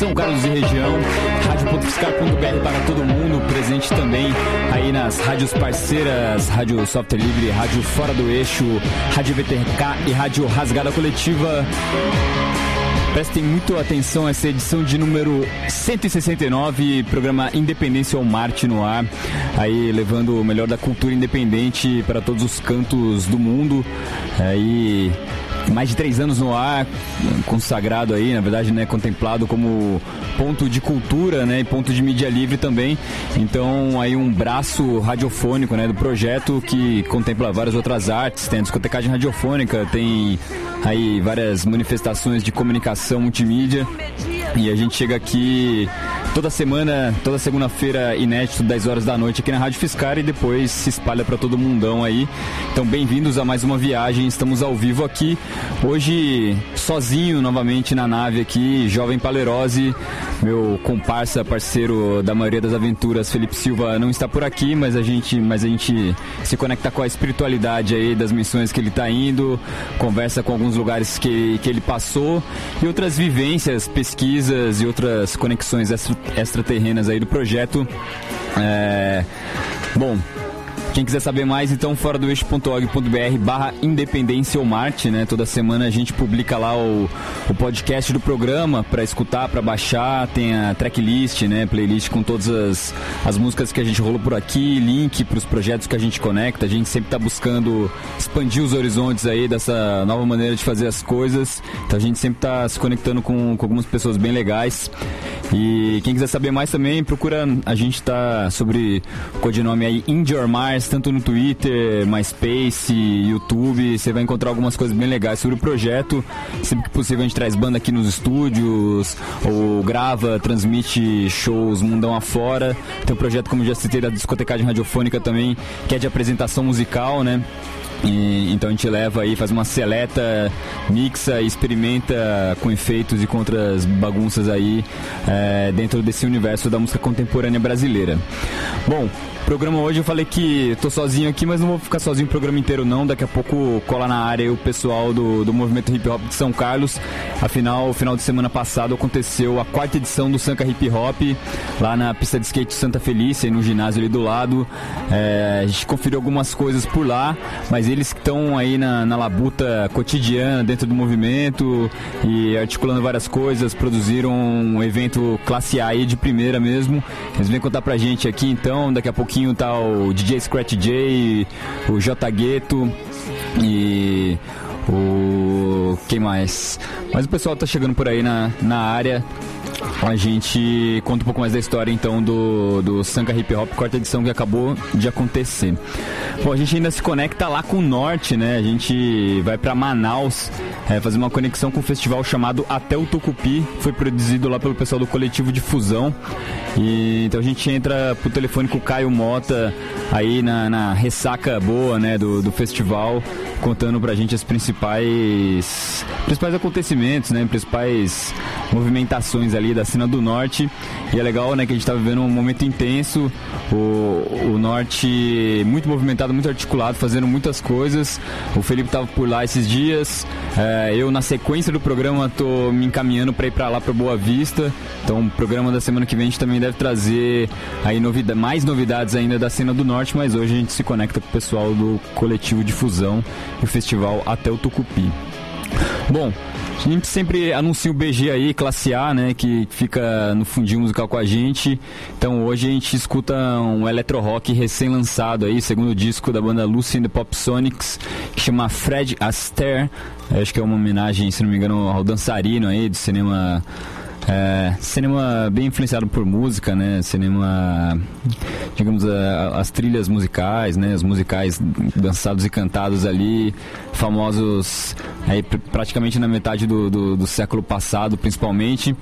São Carlos e região, rádio.fiscar.br para todo mundo, presente também aí nas rádios parceiras, Rádio Software Livre, Rádio Fora do Eixo, Rádio VTK e Rádio Rasgada Coletiva. Prestem muito atenção a essa edição de número 169, programa Independência ao Marte no ar, aí levando o melhor da cultura independente para todos os cantos do mundo. Aí mais de três anos no ar, consagrado aí, na verdade, né, contemplado como ponto de cultura, né, e ponto de mídia livre também. Então, aí um braço radiofônico, né, do projeto que contempla várias outras artes, tem a discotecagem radiofônica, tem aí várias manifestações de comunicação multimídia. E a gente chega aqui toda semana, toda segunda-feira, inédito, 10 horas da noite aqui na Rádio Fiscar e depois se espalha para todo mundão aí. Então, bem-vindos a mais uma viagem. Estamos ao vivo aqui. Hoje, sozinho novamente na nave aqui, Jovem Palerose, meu comparsa, parceiro da maioria das aventuras, Felipe Silva, não está por aqui, mas a gente, mas a gente se conecta com a espiritualidade aí das missões que ele está indo, conversa com alguns lugares que, que ele passou e outras vivências, pesquisas e outras conexões extra, extraterrenas aí do projeto. É... Bom, quem quiser saber mais, então, fora do eixo.org.br barra Independência ou Marte, né? Toda semana a gente publica lá o, o podcast do programa para escutar, para baixar, tem a tracklist, né? Playlist com todas as, as músicas que a gente rolou por aqui, link para os projetos que a gente conecta. A gente sempre está buscando expandir os horizontes aí dessa nova maneira de fazer as coisas. Então a gente sempre está se conectando com, com algumas pessoas bem legais. E quem quiser saber mais também, procura. A gente tá sobre o codinome aí Indie Mars, tanto no Twitter, MySpace, YouTube. Você vai encontrar algumas coisas bem legais sobre o projeto. Sempre que possível a gente traz banda aqui nos estúdios, ou grava, transmite shows mundão afora. Tem um projeto, como já citei, da discotecagem radiofônica também, que é de apresentação musical, né? E, então a gente leva aí, faz uma seleta, mixa, experimenta com efeitos e com outras bagunças aí é, dentro desse universo da música contemporânea brasileira. Bom, programa hoje eu falei que tô sozinho aqui, mas não vou ficar sozinho o programa inteiro não. Daqui a pouco cola na área o pessoal do, do movimento hip hop de São Carlos. Afinal, final de semana passado aconteceu a quarta edição do Sanca Hip Hop lá na pista de skate Santa Felícia, no ginásio ali do lado. É, a gente conferiu algumas coisas por lá, mas eles que estão aí na, na labuta cotidiana dentro do movimento e articulando várias coisas, produziram um evento classe A aí de primeira mesmo. Eles vêm contar pra gente aqui então, daqui a pouquinho pouquinho tá o DJ Scratch J, o J Gueto e o. Quem mais? Mas o pessoal tá chegando por aí na, na área. A gente conta um pouco mais da história então do, do Sanka Hip Hop, quarta edição que acabou de acontecer. Bom, a gente ainda se conecta lá com o norte, né? A gente vai para Manaus é, fazer uma conexão com um festival chamado Até o Tucupi, foi produzido lá pelo pessoal do coletivo de fusão. E, então a gente entra pro telefone com o Caio Mota aí na, na ressaca boa, né, do, do festival, contando pra gente as principais principais acontecimentos, né, principais movimentações ali da cena do norte. E é legal, né, que a gente tá vivendo um momento intenso, o, o norte muito movimentado, muito articulado, fazendo muitas coisas. O Felipe tava por lá esses dias. É, eu na sequência do programa tô me encaminhando para ir para lá para Boa Vista. Então, o programa da semana que vem a gente também deve trazer aí novidade, mais novidades ainda da cena do norte, mas hoje a gente se conecta com o pessoal do coletivo Difusão e o festival Até o Tucupi. Bom, a gente sempre anuncia o BG aí, classe A, né? Que fica no fundinho musical com a gente. Então hoje a gente escuta um electro rock recém-lançado aí, segundo disco da banda Lucy and the Pop Sonics, que chama Fred Astaire. Acho que é uma homenagem, se não me engano, ao dançarino aí do cinema é, cinema bem influenciado por música, né? Cinema, digamos, a, as trilhas musicais, né? Os musicais dançados e cantados ali, famosos aí, praticamente na metade do, do, do século passado, principalmente.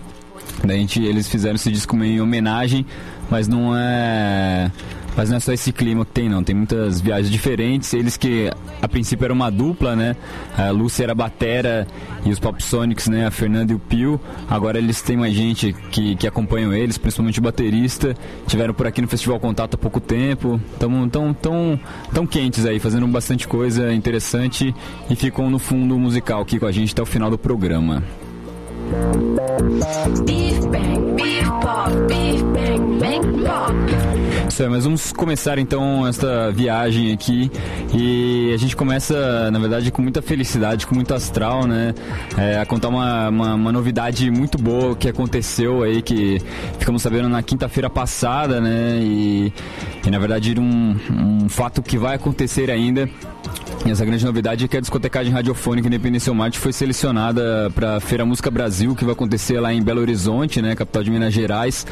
A gente, eles fizeram esse disco meio em homenagem, mas não é mas não é só esse clima que tem, não. Tem muitas viagens diferentes. Eles que a princípio era uma dupla, né? A Lúcia era a batera e os Pop Sonics, né? A Fernanda e o Pio. Agora eles têm mais gente que, que acompanham eles, principalmente o baterista. Tiveram por aqui no Festival Contato há pouco tempo. Estão tão, tão, tão quentes aí, fazendo bastante coisa interessante e ficam no fundo musical aqui com a gente até o final do programa. Isso é, mas vamos começar então esta viagem aqui e a gente começa, na verdade, com muita felicidade, com muito astral, né? É, a contar uma, uma, uma, novidade muito boa que aconteceu aí, que ficamos sabendo na quinta-feira passada, né? E, e na verdade um, um fato que vai acontecer ainda essa grande novidade é que a discotecagem radiofônica Independência Marte foi selecionada para a Feira Música Brasil, que vai acontecer lá em Belo Horizonte, né, capital de Minas Gerais.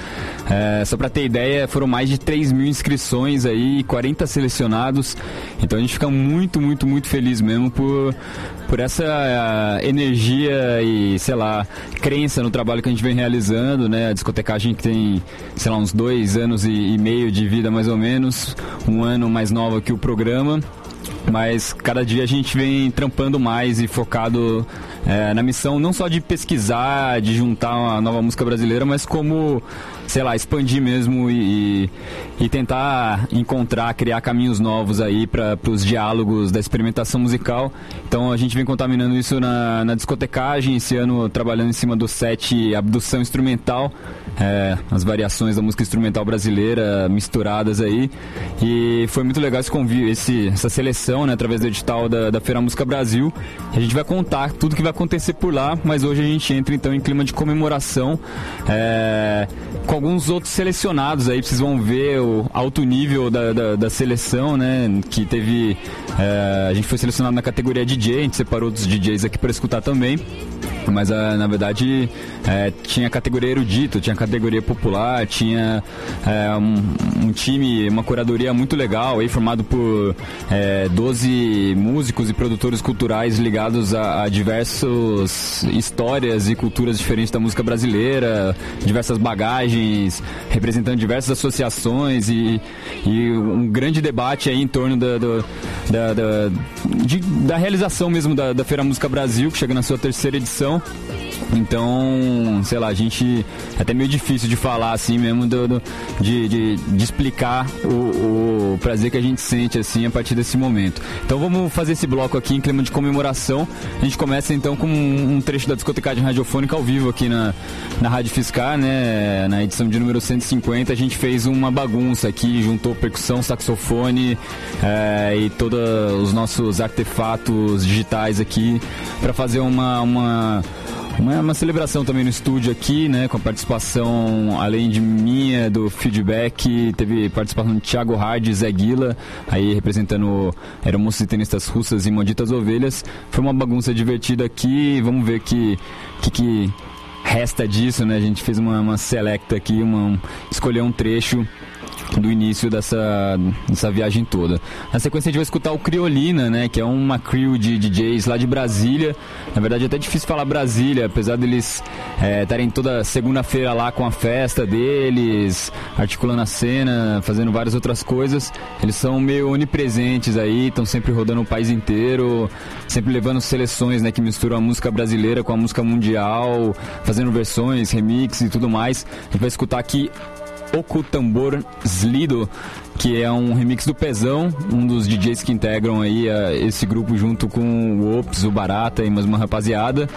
É, só para ter ideia, foram mais de 3 mil inscrições aí, 40 selecionados. Então a gente fica muito, muito, muito feliz mesmo por, por essa uh, energia e, sei lá, crença no trabalho que a gente vem realizando, né? A discotecagem que tem, sei lá, uns dois anos e, e meio de vida mais ou menos, um ano mais nova que o programa mas cada dia a gente vem trampando mais e focado é, na missão não só de pesquisar, de juntar uma nova música brasileira, mas como, sei lá, expandir mesmo e, e tentar encontrar, criar caminhos novos aí para os diálogos da experimentação musical. Então a gente vem contaminando isso na, na discotecagem, esse ano trabalhando em cima do set Abdução Instrumental, é, as variações da música instrumental brasileira misturadas aí. E foi muito legal esse convite, esse, essa seleção, né, através do edital da, da Feira Música Brasil. A gente vai contar tudo que vai acontecer por lá, mas hoje a gente entra então em clima de comemoração é, com alguns outros selecionados aí, vocês vão ver o alto nível da, da, da seleção, né? Que teve. É, a gente foi selecionado na categoria DJ, a gente separou dos DJs aqui para escutar também. Mas ah, na verdade é, tinha categoria erudito, tinha categoria popular, tinha é, um, um, time, uma curadoria muito legal aí, formado por é, 12 músicos e produtores culturais ligados a, a diversas histórias e culturas diferentes da música brasileira, diversas bagagens, representando diversas associações e, e um grande debate aí em torno da, da, da, da, de, da realização mesmo da, da Feira Música Brasil, que chega na sua terceira edição. now. Então, sei lá, a gente. É até meio difícil de falar assim mesmo, do, do de, de, de, explicar o, o, prazer que a gente sente assim a partir desse momento. Então vamos fazer esse bloco aqui em clima de comemoração. A gente começa então com um, um trecho da discotecagem radiofônica ao vivo aqui na, na Rádio Fiscar, né? Na edição de número 150, a gente fez uma bagunça aqui, juntou percussão, saxofone é, e todos os nossos artefatos digitais aqui para fazer uma, uma uma, uma celebração também no estúdio aqui, né? Com a participação, além de minha, do feedback, teve participação de Thiago Hard Zé Guila, aí representando aeromoças e tenistas russas e malditas ovelhas. Foi uma bagunça divertida aqui, vamos ver que, que, que resta disso, né? A gente fez uma, uma selecta aqui, uma, escolheu um trecho do início dessa, dessa viagem toda. Na sequência a gente vai escutar o Criolina, né, que é uma crew de DJs lá de Brasília. Na verdade é até difícil falar Brasília, apesar deles é, estarem é, toda segunda-feira lá com a festa deles, articulando a cena, fazendo várias outras coisas. Eles são meio onipresentes aí, estão sempre rodando o país inteiro, sempre levando seleções, né, que misturam a música brasileira com a música mundial, fazendo versões, remix e tudo mais. A gente vai escutar aqui Oku Tambor Slido, que é um remix do Pezão, um dos DJs que integram aí uh, esse grupo junto com o Ops, o Barata e mais uma rapaziada.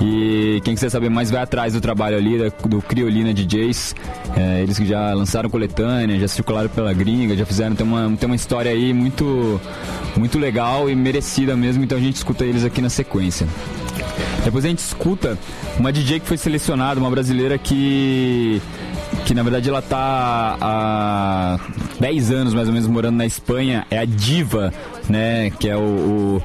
E quem quiser saber mais vai atrás do trabalho ali do Criolina DJs. É, eles que já lançaram coletânea, já circularam pela gringa, já fizeram tem uma, tem uma história aí muito, muito legal e merecida mesmo, então a gente escuta eles aqui na sequência. Depois a gente escuta uma DJ que foi selecionada, uma brasileira que que na verdade ela tá há 10 anos mais ou menos morando na Espanha, é a Diva, né? Que é o, o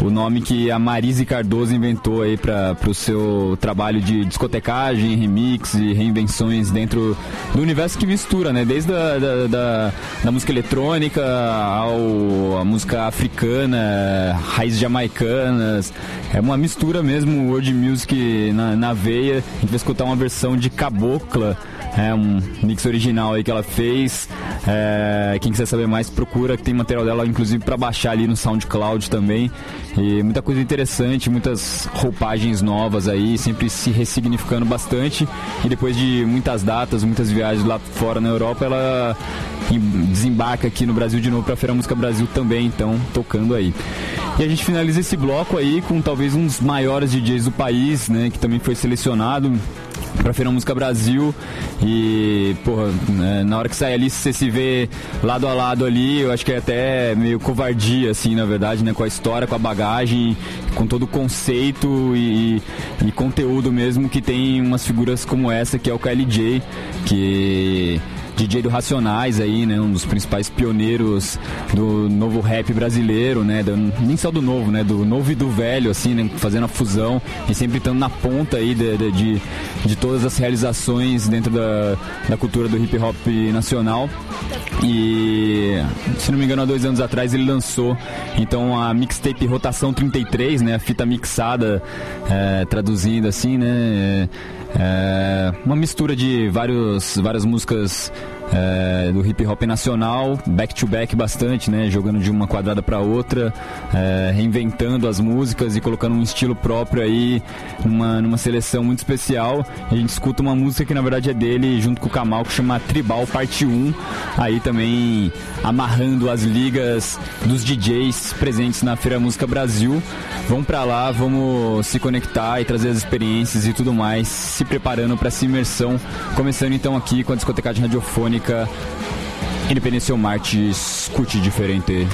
o nome que a Marise Cardoso inventou aí para o seu trabalho de discotecagem, remix e reinvenções dentro do universo que mistura, né? Desde a, da, da, da música eletrônica ao a música africana, raízes jamaicanas. É uma mistura mesmo, world music na, na veia. A gente vai escutar uma versão de Cabocla é um mix original aí que ela fez. É, quem quiser saber mais, procura, que tem material dela, inclusive, para baixar ali no SoundCloud também. E muita coisa interessante, muitas roupagens novas aí, sempre se ressignificando bastante. E depois de muitas datas, muitas viagens lá fora na Europa, ela desembarca aqui no Brasil de novo para a Feira Música Brasil também, então tocando aí. E a gente finaliza esse bloco aí com talvez um dos maiores DJs do país, né? Que também foi selecionado pra Feira Música Brasil e, porra, né, na hora que sai ali, você se vê lado a lado ali, eu acho que é até meio covardia, assim, na verdade, né, com a história, com a bagagem, com todo o conceito e, e conteúdo mesmo que tem umas figuras como essa, que é o KLJ, que DJ do Racionais aí, né? Um dos principais pioneiros do novo rap brasileiro, né? Do, nem só do novo, né? Do novo e do velho, assim, né? Fazendo a fusão e sempre estando na ponta aí de, de, de, todas as realizações dentro da, da cultura do hip hop nacional. E, se não me engano, há dois anos atrás ele lançou então a mixtape Rotação 33, né? A fita mixada, é, traduzindo assim, né? É uma mistura de vários, várias músicas é, do hip hop nacional, back to back bastante, né? Jogando de uma quadrada para outra, é, reinventando as músicas e colocando um estilo próprio aí numa, numa seleção muito especial. A gente escuta uma música que na verdade é dele junto com o Kamal que chama Tribal Parte 1, aí também amarrando as ligas dos DJs presentes na Feira Música Brasil. Vamos para lá, vamos se conectar e trazer as experiências e tudo mais, se preparando para essa imersão. Começando então aqui com a discotecagem radiofônica Independência Marte, escute diferente.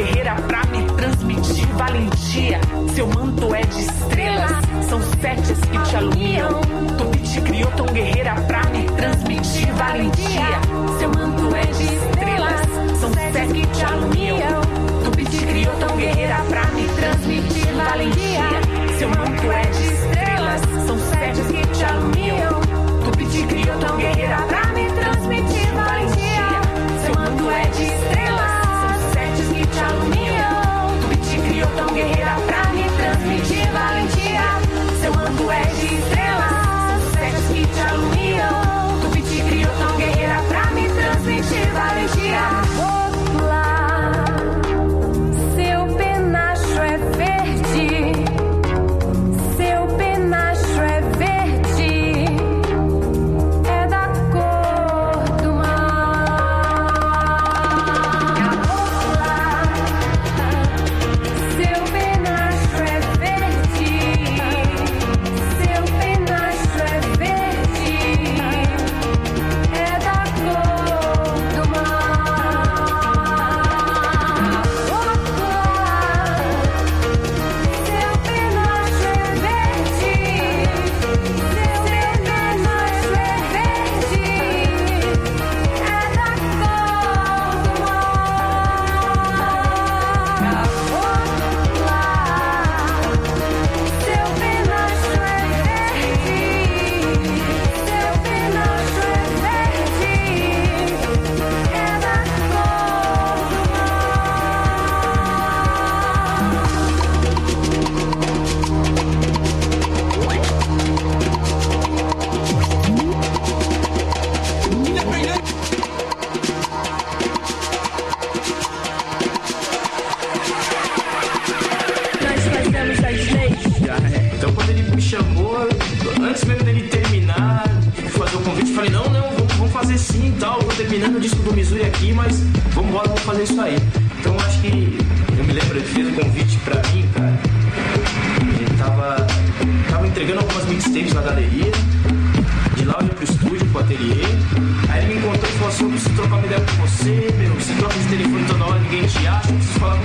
guerreira pra me transmitir valentia. Seu manto é de estrelas, são setes que te alumiam. Tu me te criou tão guerreira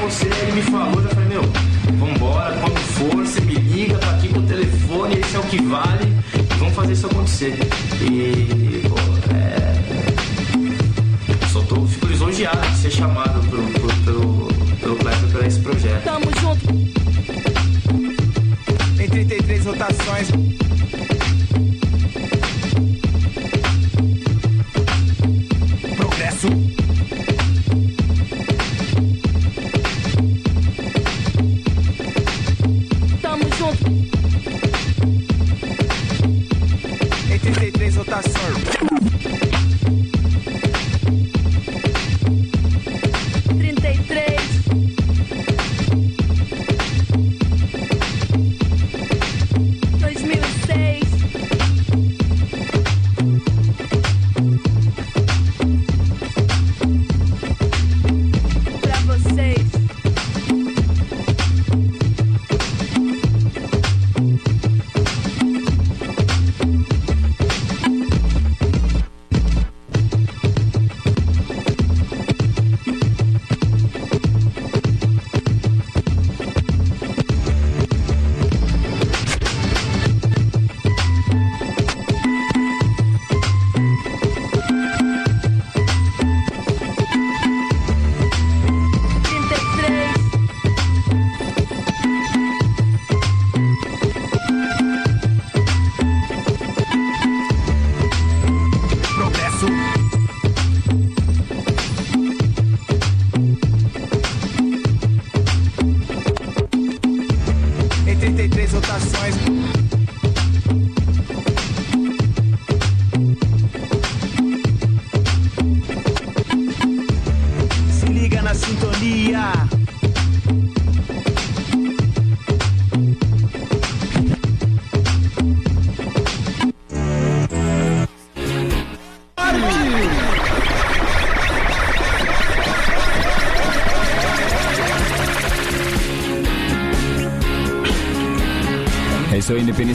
você. Ele me falou, eu falei, meu, vambora, quando for, você me liga, tá aqui com o telefone, esse é o que vale. E vamos fazer isso acontecer. E, pô, é. Só tô, fico lisonjeado de ser chamado pro, pro, pelo, pelo Kleber pra esse projeto. Tamo junto. Em 33 rotações.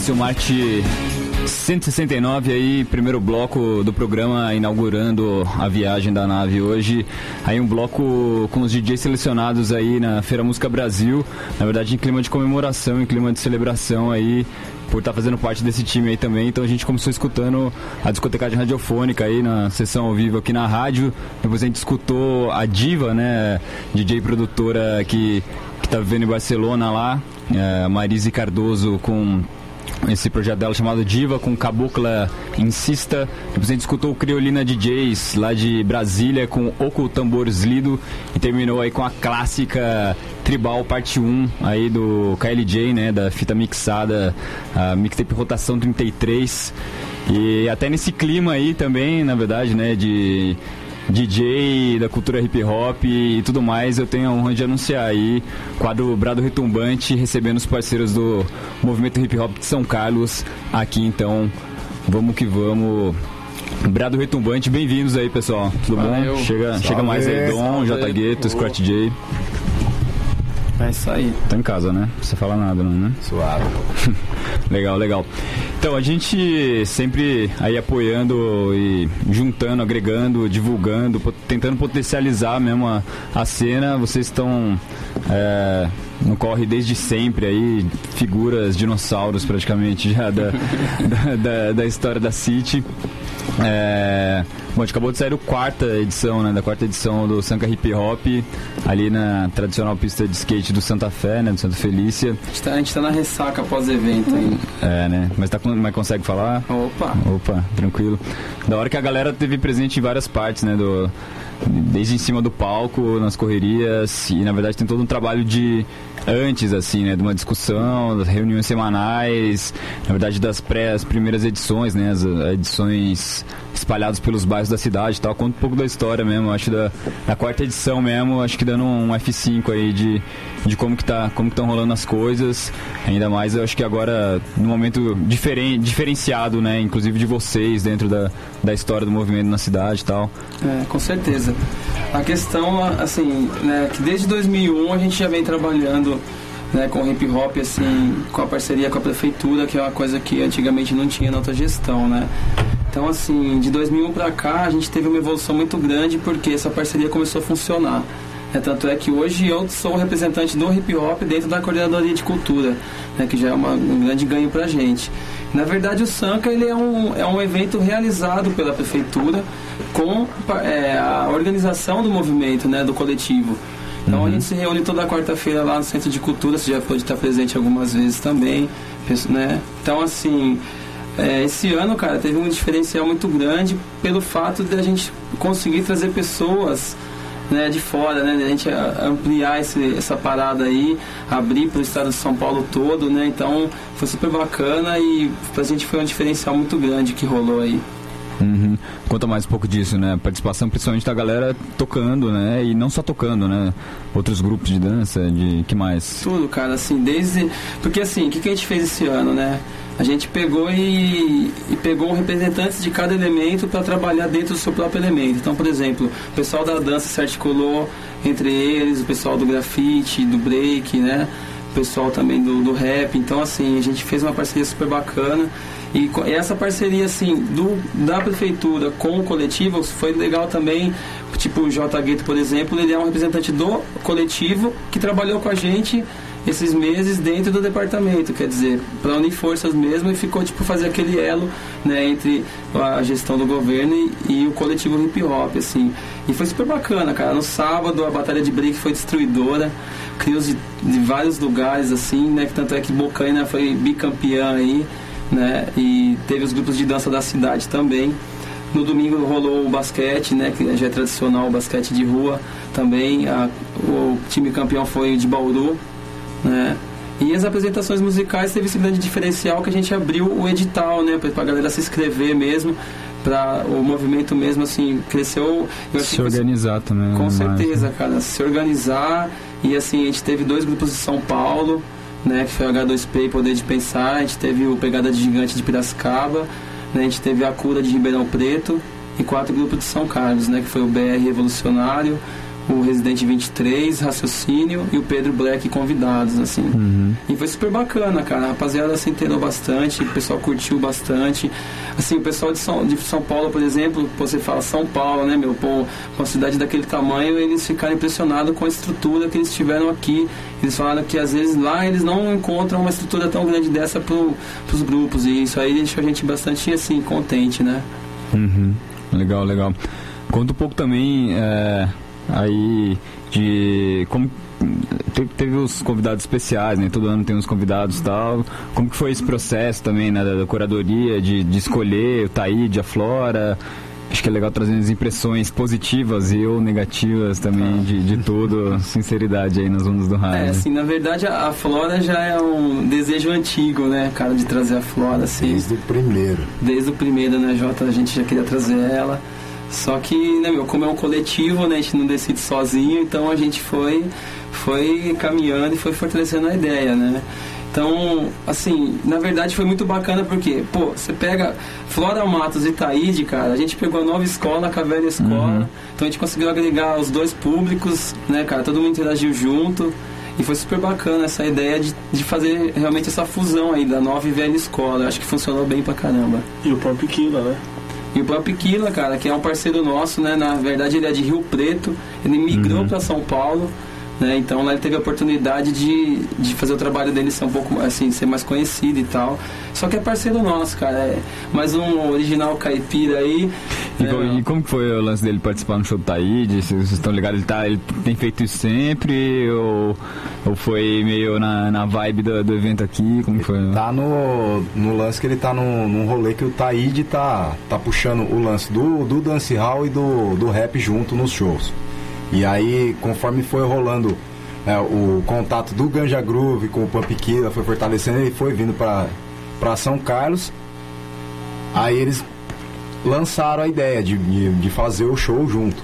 Independência Marte 169 aí, primeiro bloco do programa inaugurando a viagem da nave hoje. Aí um bloco com os DJs selecionados aí na Feira Música Brasil, na verdade em clima de comemoração, em clima de celebração aí, por estar fazendo parte desse time aí também. Então a gente começou escutando a discotecagem radiofônica aí na sessão ao vivo aqui na rádio. Depois a gente escutou a Diva, né, DJ produtora que que tá vivendo em Barcelona lá, é, Marise Cardoso com esse projeto dela chamado Diva, com Cabocla Insista. Depois a gente escutou Criolina DJs lá de Brasília com Oco Tambores Lido e terminou aí com a clássica Tribal Parte 1 aí do KLJ, né, da fita mixada, a mixtape Rotação 33. E até nesse clima aí também, na verdade, né, de DJ da cultura hip hop e tudo mais, eu tenho a honra de anunciar aí quadro Brado Retumbante, recebendo os parceiros do movimento hip hop de São Carlos aqui, então vamos que vamos. Brado Retumbante, bem-vindos aí, pessoal. Tudo Valeu. bom? Chega, chega mais aí, Dom. J Gueto, Scratch J. É isso aí. Tá em casa, né? Não precisa falar nada, não, né? Suave. Legal, legal. Então, a gente sempre aí apoiando e juntando, agregando, divulgando, tentando potencializar mesmo a, a cena. Vocês estão é, no corre desde sempre aí, figuras, dinossauros praticamente já da, da, da- da história da City. É, bom, a gente acabou de sair da quarta edição, né? Da quarta edição do Sanka Hip Hop, ali na tradicional pista de skate do Santa Fé, né? Do Santa Felícia. A gente tá, a gente tá na ressaca pós-evento ainda. É, né? Mas, tá, mas consegue falar? Opa! Opa, tranquilo. Da hora que a galera teve presente em várias partes, né? Do, desde em cima do palco, nas correrias, e na verdade tem todo um trabalho de antes, assim, né? De uma discussão, das reuniões semanais, na verdade das pré, as primeiras edições, né? As edições espalhadas pelos bairros da cidade e tal. Conta um pouco da história mesmo, acho da, da quarta edição mesmo, acho que dando um F5 aí de, de como que tá, como estão rolando as coisas. Ainda mais eu acho que agora, num momento diferen, diferenciado, né? Inclusive de vocês dentro da, da história do movimento na cidade e tal. É, com certeza. certeza. A questão, assim, né, que desde 2001 a gente já vem trabalhando né, com hip hop, assim, com a parceria com a prefeitura, que é uma coisa que antigamente não tinha na outra gestão, né? Então, assim, de 2001 para cá a gente teve uma evolução muito grande porque essa parceria começou a funcionar. É, tanto é que hoje eu sou o representante do hip hop dentro da coordenadoria de cultura, né, que já é uma, um grande ganho para a gente. Na verdade, o Sanca ele é, um, é um evento realizado pela prefeitura com é, a organização do movimento, né, do coletivo. Então a gente se reúne toda quarta-feira lá no Centro de Cultura, você já pode estar presente algumas vezes também, né? Então assim, é, esse ano, cara, teve um diferencial muito grande pelo fato de a gente conseguir trazer pessoas né, de fora, né, a gente ampliar esse, essa parada aí, abrir para o estado de São Paulo todo, né, então foi super bacana e para a gente foi um diferencial muito grande que rolou aí. Uhum. Conta mais um pouco disso, né? Participação principalmente da galera tocando, né? E não só tocando, né? Outros grupos de dança, de que mais? Tudo, cara, assim, desde. Porque assim, o que, que a gente fez esse ano, né? A gente pegou e, e pegou representantes de cada elemento para trabalhar dentro do seu próprio elemento. Então, por exemplo, o pessoal da dança se articulou entre eles, o pessoal do grafite, do break, né? O pessoal também do, do rap. Então, assim, a gente fez uma parceria super bacana. E essa parceria, assim, do, da prefeitura com o coletivo foi legal também. Tipo, o J. Gueto, por exemplo, ele é um representante do coletivo que trabalhou com a gente esses meses dentro do departamento, quer dizer, para unir forças mesmo e ficou tipo fazer aquele elo, né, entre a gestão do governo e, e, o coletivo hip hop, assim. E foi super bacana, cara. No sábado a batalha de break foi destruidora, crios de, de vários lugares, assim, né, que tanto é que Bocaina foi bicampeã aí né? E teve os grupos de dança da cidade também. No domingo rolou o basquete, né? Que já é tradicional, o basquete de rua também. A, o time campeão foi de Bauru, né? E as apresentações musicais teve esse grande diferencial que a gente abriu o edital, né? Pra, pra galera se inscrever mesmo para o movimento mesmo assim cresceu se organizar também com certeza mais, né? cara se organizar e assim a gente teve dois grupos de São Paulo né, que foi o H2P e Poder de Pensar, a gente teve o Pegada de Gigante de Piracicaba, né, a gente teve a Cura de Ribeirão Preto e quatro grupos de São Carlos, né, que foi o BR Revolucionário, o Residente 23, Raciocínio e o Pedro Black convidados, assim. Uhum. E foi super bacana, cara. A rapaziada se inteirou bastante, o pessoal curtiu bastante. Assim, o pessoal de São, de São Paulo, por exemplo, você fala São Paulo, né, meu? Pô, uma cidade daquele tamanho, eles ficaram impressionados com a estrutura que eles tiveram aqui. Eles falaram que às vezes lá eles não encontram uma estrutura tão grande dessa pro, pros grupos. E isso aí deixou a gente bastante, assim, contente, né? Uhum. Legal, legal. Conta um pouco também. É aí de como teve, teve, os convidados especiais, né? Todo ano tem uns convidados e tal. Como que foi esse processo também, né? Da, da curadoria, de, de escolher o Taíde, a Flora. Acho que é legal trazer as impressões positivas e ou negativas também de, de tudo, sinceridade aí nas ondas do rádio. É, assim, na verdade a, a, Flora já é um desejo antigo, né, cara, de trazer a Flora, assim. Desde o primeiro. Desde o primeiro, né, Jota, a gente já queria trazer ela. Só que, né, meu, como é um coletivo, né, a gente não decide sozinho, então a gente foi, foi caminhando e foi fortalecendo a ideia, né? Então, assim, na verdade foi muito bacana porque, pô, você pega Flora Matos e Taíde, cara, a gente pegou a nova escola com a velha escola, uhum. então a gente conseguiu agregar os dois públicos, né, cara, todo mundo interagiu junto. E foi super bacana essa ideia de, de fazer realmente essa fusão aí da nova e velha escola. Eu acho que funcionou bem pra caramba. E o próprio Kila, né? E o próprio Kila, cara, que é um parceiro nosso, né? Na verdade ele é de Rio Preto, ele migrou uhum. para São Paulo né? Então lá ele teve a oportunidade de, de fazer o trabalho dele ser um pouco assim, ser mais conhecido e tal. Só que é parceiro nosso, cara. É mais um original caipira aí. E, é, e como foi o lance dele participar no show do Taíde? Vocês estão ligados? Ele, tá, ele tem feito isso sempre? Ou, ou foi meio na, na vibe do, do evento aqui? Como foi? Tá no, no lance que ele tá no, num rolê que o Taíde tá, tá puxando o lance do, do dance hall e do, do rap junto nos shows. E aí, conforme foi rolando é, o contato do Ganja Groove com o Pump Killa, foi fortalecendo, ele foi vindo para São Carlos. Aí eles lançaram a ideia de, de, de fazer o show junto,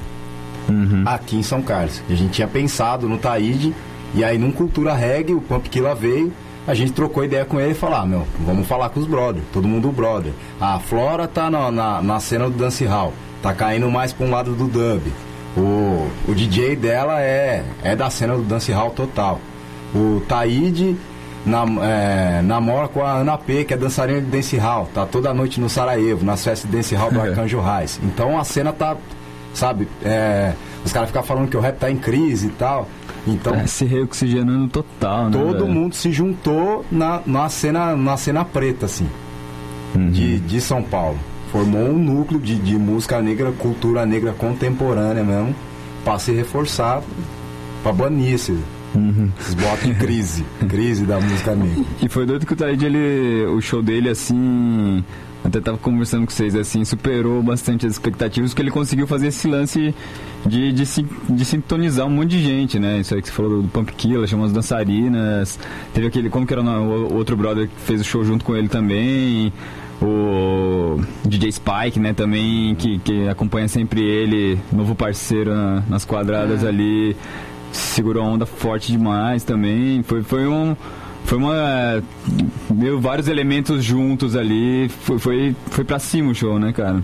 uhum. aqui em São Carlos. A gente tinha pensado no Taíde, e aí num Cultura Reggae, o Pump Killa veio, a gente trocou ideia com ele e falou, ah, meu, vamos falar com os brothers, todo mundo brother. A Flora tá na, na, na cena do dance hall, tá caindo mais para um lado do dub O, o DJ dela é, é da cena do dance hall total. O Taíde nam- é, namora com a Ana P, que é dançarina de dance hall. Tá toda noite no Sarajevo, nas festas de dance hall do Arcanjo Reis. Então a cena tá, sabe, é, os caras ficam falando que o rap tá em crise e tal. Então É, se reoxigenando total, né? todo velho? mundo se juntou na, na, cena, na cena preta, assim, Uhum. de, de São Paulo. Formou um núcleo de, de música negra, cultura negra contemporânea mesmo, pra se reforçar, pra banir esse, Uhum. esses blocos de crise, crise da música negra. E foi doido que o Taíde, ele, o show dele, assim, até tava conversando com vocês, assim, superou bastante as expectativas, porque ele conseguiu fazer esse lance de, de, de sintonizar um monte de gente, né? Isso aí que você falou do, do Pump Killer, chamou as dançarinas, teve aquele, como que era o outro brother que fez o show junto com ele também, o DJ Spike, né, também, que, que acompanha sempre ele, novo parceiro na- nas quadradas ali, segurou a onda forte demais também. Foi, foi um. Foi uma. Deu vários elementos juntos ali. Foi, foi, foi pra cima o show, né, cara?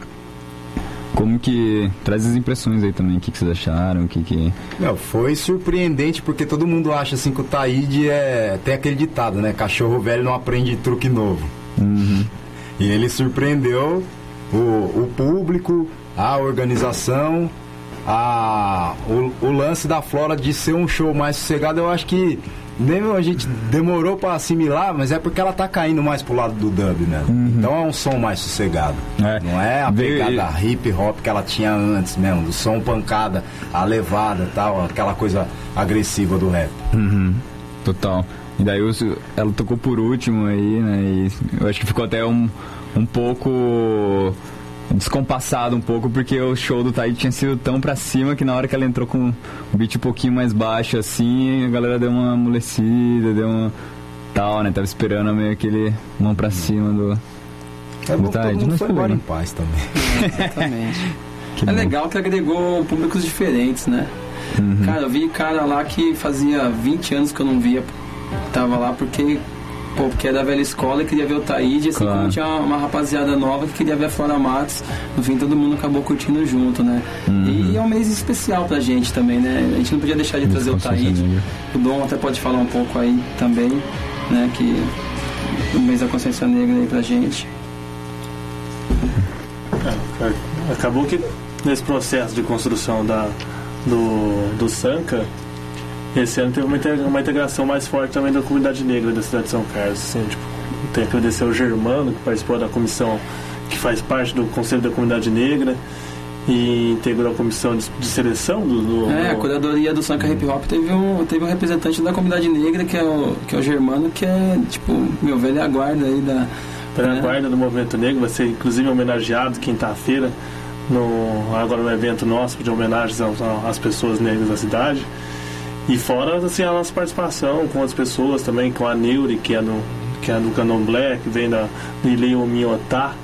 Como que. Traz as impressões aí também. O que, que vocês acharam? O que que. Não, foi surpreendente porque todo mundo acha assim que o Taíde é. Tem aquele ditado, né? Cachorro velho não aprende truque novo. E ele surpreendeu o, o público, a organização, a, o, o lance da Flora de ser um show mais sossegado. Eu acho que nem a gente demorou pra assimilar, mas é porque ela tá caindo mais pro lado do dub, né? Então é um som mais sossegado. É. Não é a pegada hip hop que ela tinha antes mesmo, do som pancada, a levada e tal, aquela coisa agressiva do rap. Total. E daí ela tocou por último aí, né? E eu acho que ficou até um, um pouco descompassado um pouco porque o show do Taíde tinha sido tão pra cima que na hora que ela entrou com o beat um pouquinho mais baixo assim, a galera deu uma amolecida, deu uma tal, né? Tava esperando meio aquele mão pra cima do É todo mundo mas foi embora em paz também. Exatamente. Que é legal que agregou públicos diferentes, né? Uhum. Cara, eu vi cara lá que fazia 20 anos que eu não via. Tava lá porque, pô, porque é da velha escola e queria ver o Taíde, assim Claro. como tinha uma, uma rapaziada nova que queria ver a Flora Matos. No fim, todo mundo acabou curtindo junto, né? Uhum. E é um mês especial pra gente também, né? A gente não podia deixar de trazer o Taíde. O Dom até pode falar um pouco aí também, né? Que o mês da consciência negra aí pra gente. É, acabou que nesse processo de construção da, do, do Sanca, esse ano teve uma, integra- uma integração mais forte também da comunidade negra da cidade de São Carlos. Assim, tipo, tem que agradecer ao Germano, que participou da comissão que faz parte do Conselho da Comunidade Negra e integrou a comissão de, de seleção do. do- É, a do- curadoria do Sanca Hip Hop teve um, teve um representante da comunidade negra, que é o, que é o Germano, que é, tipo, meu velha guarda aí da. Pela né? guarda do movimento negro, vai ser inclusive homenageado quinta-feira, no, agora no evento nosso de homenagens às pessoas negras da cidade. E fora assim, a nossa participação com as pessoas também, com a Neuri, que é do, que é do Candomblé, que vem da Ileu Miotá,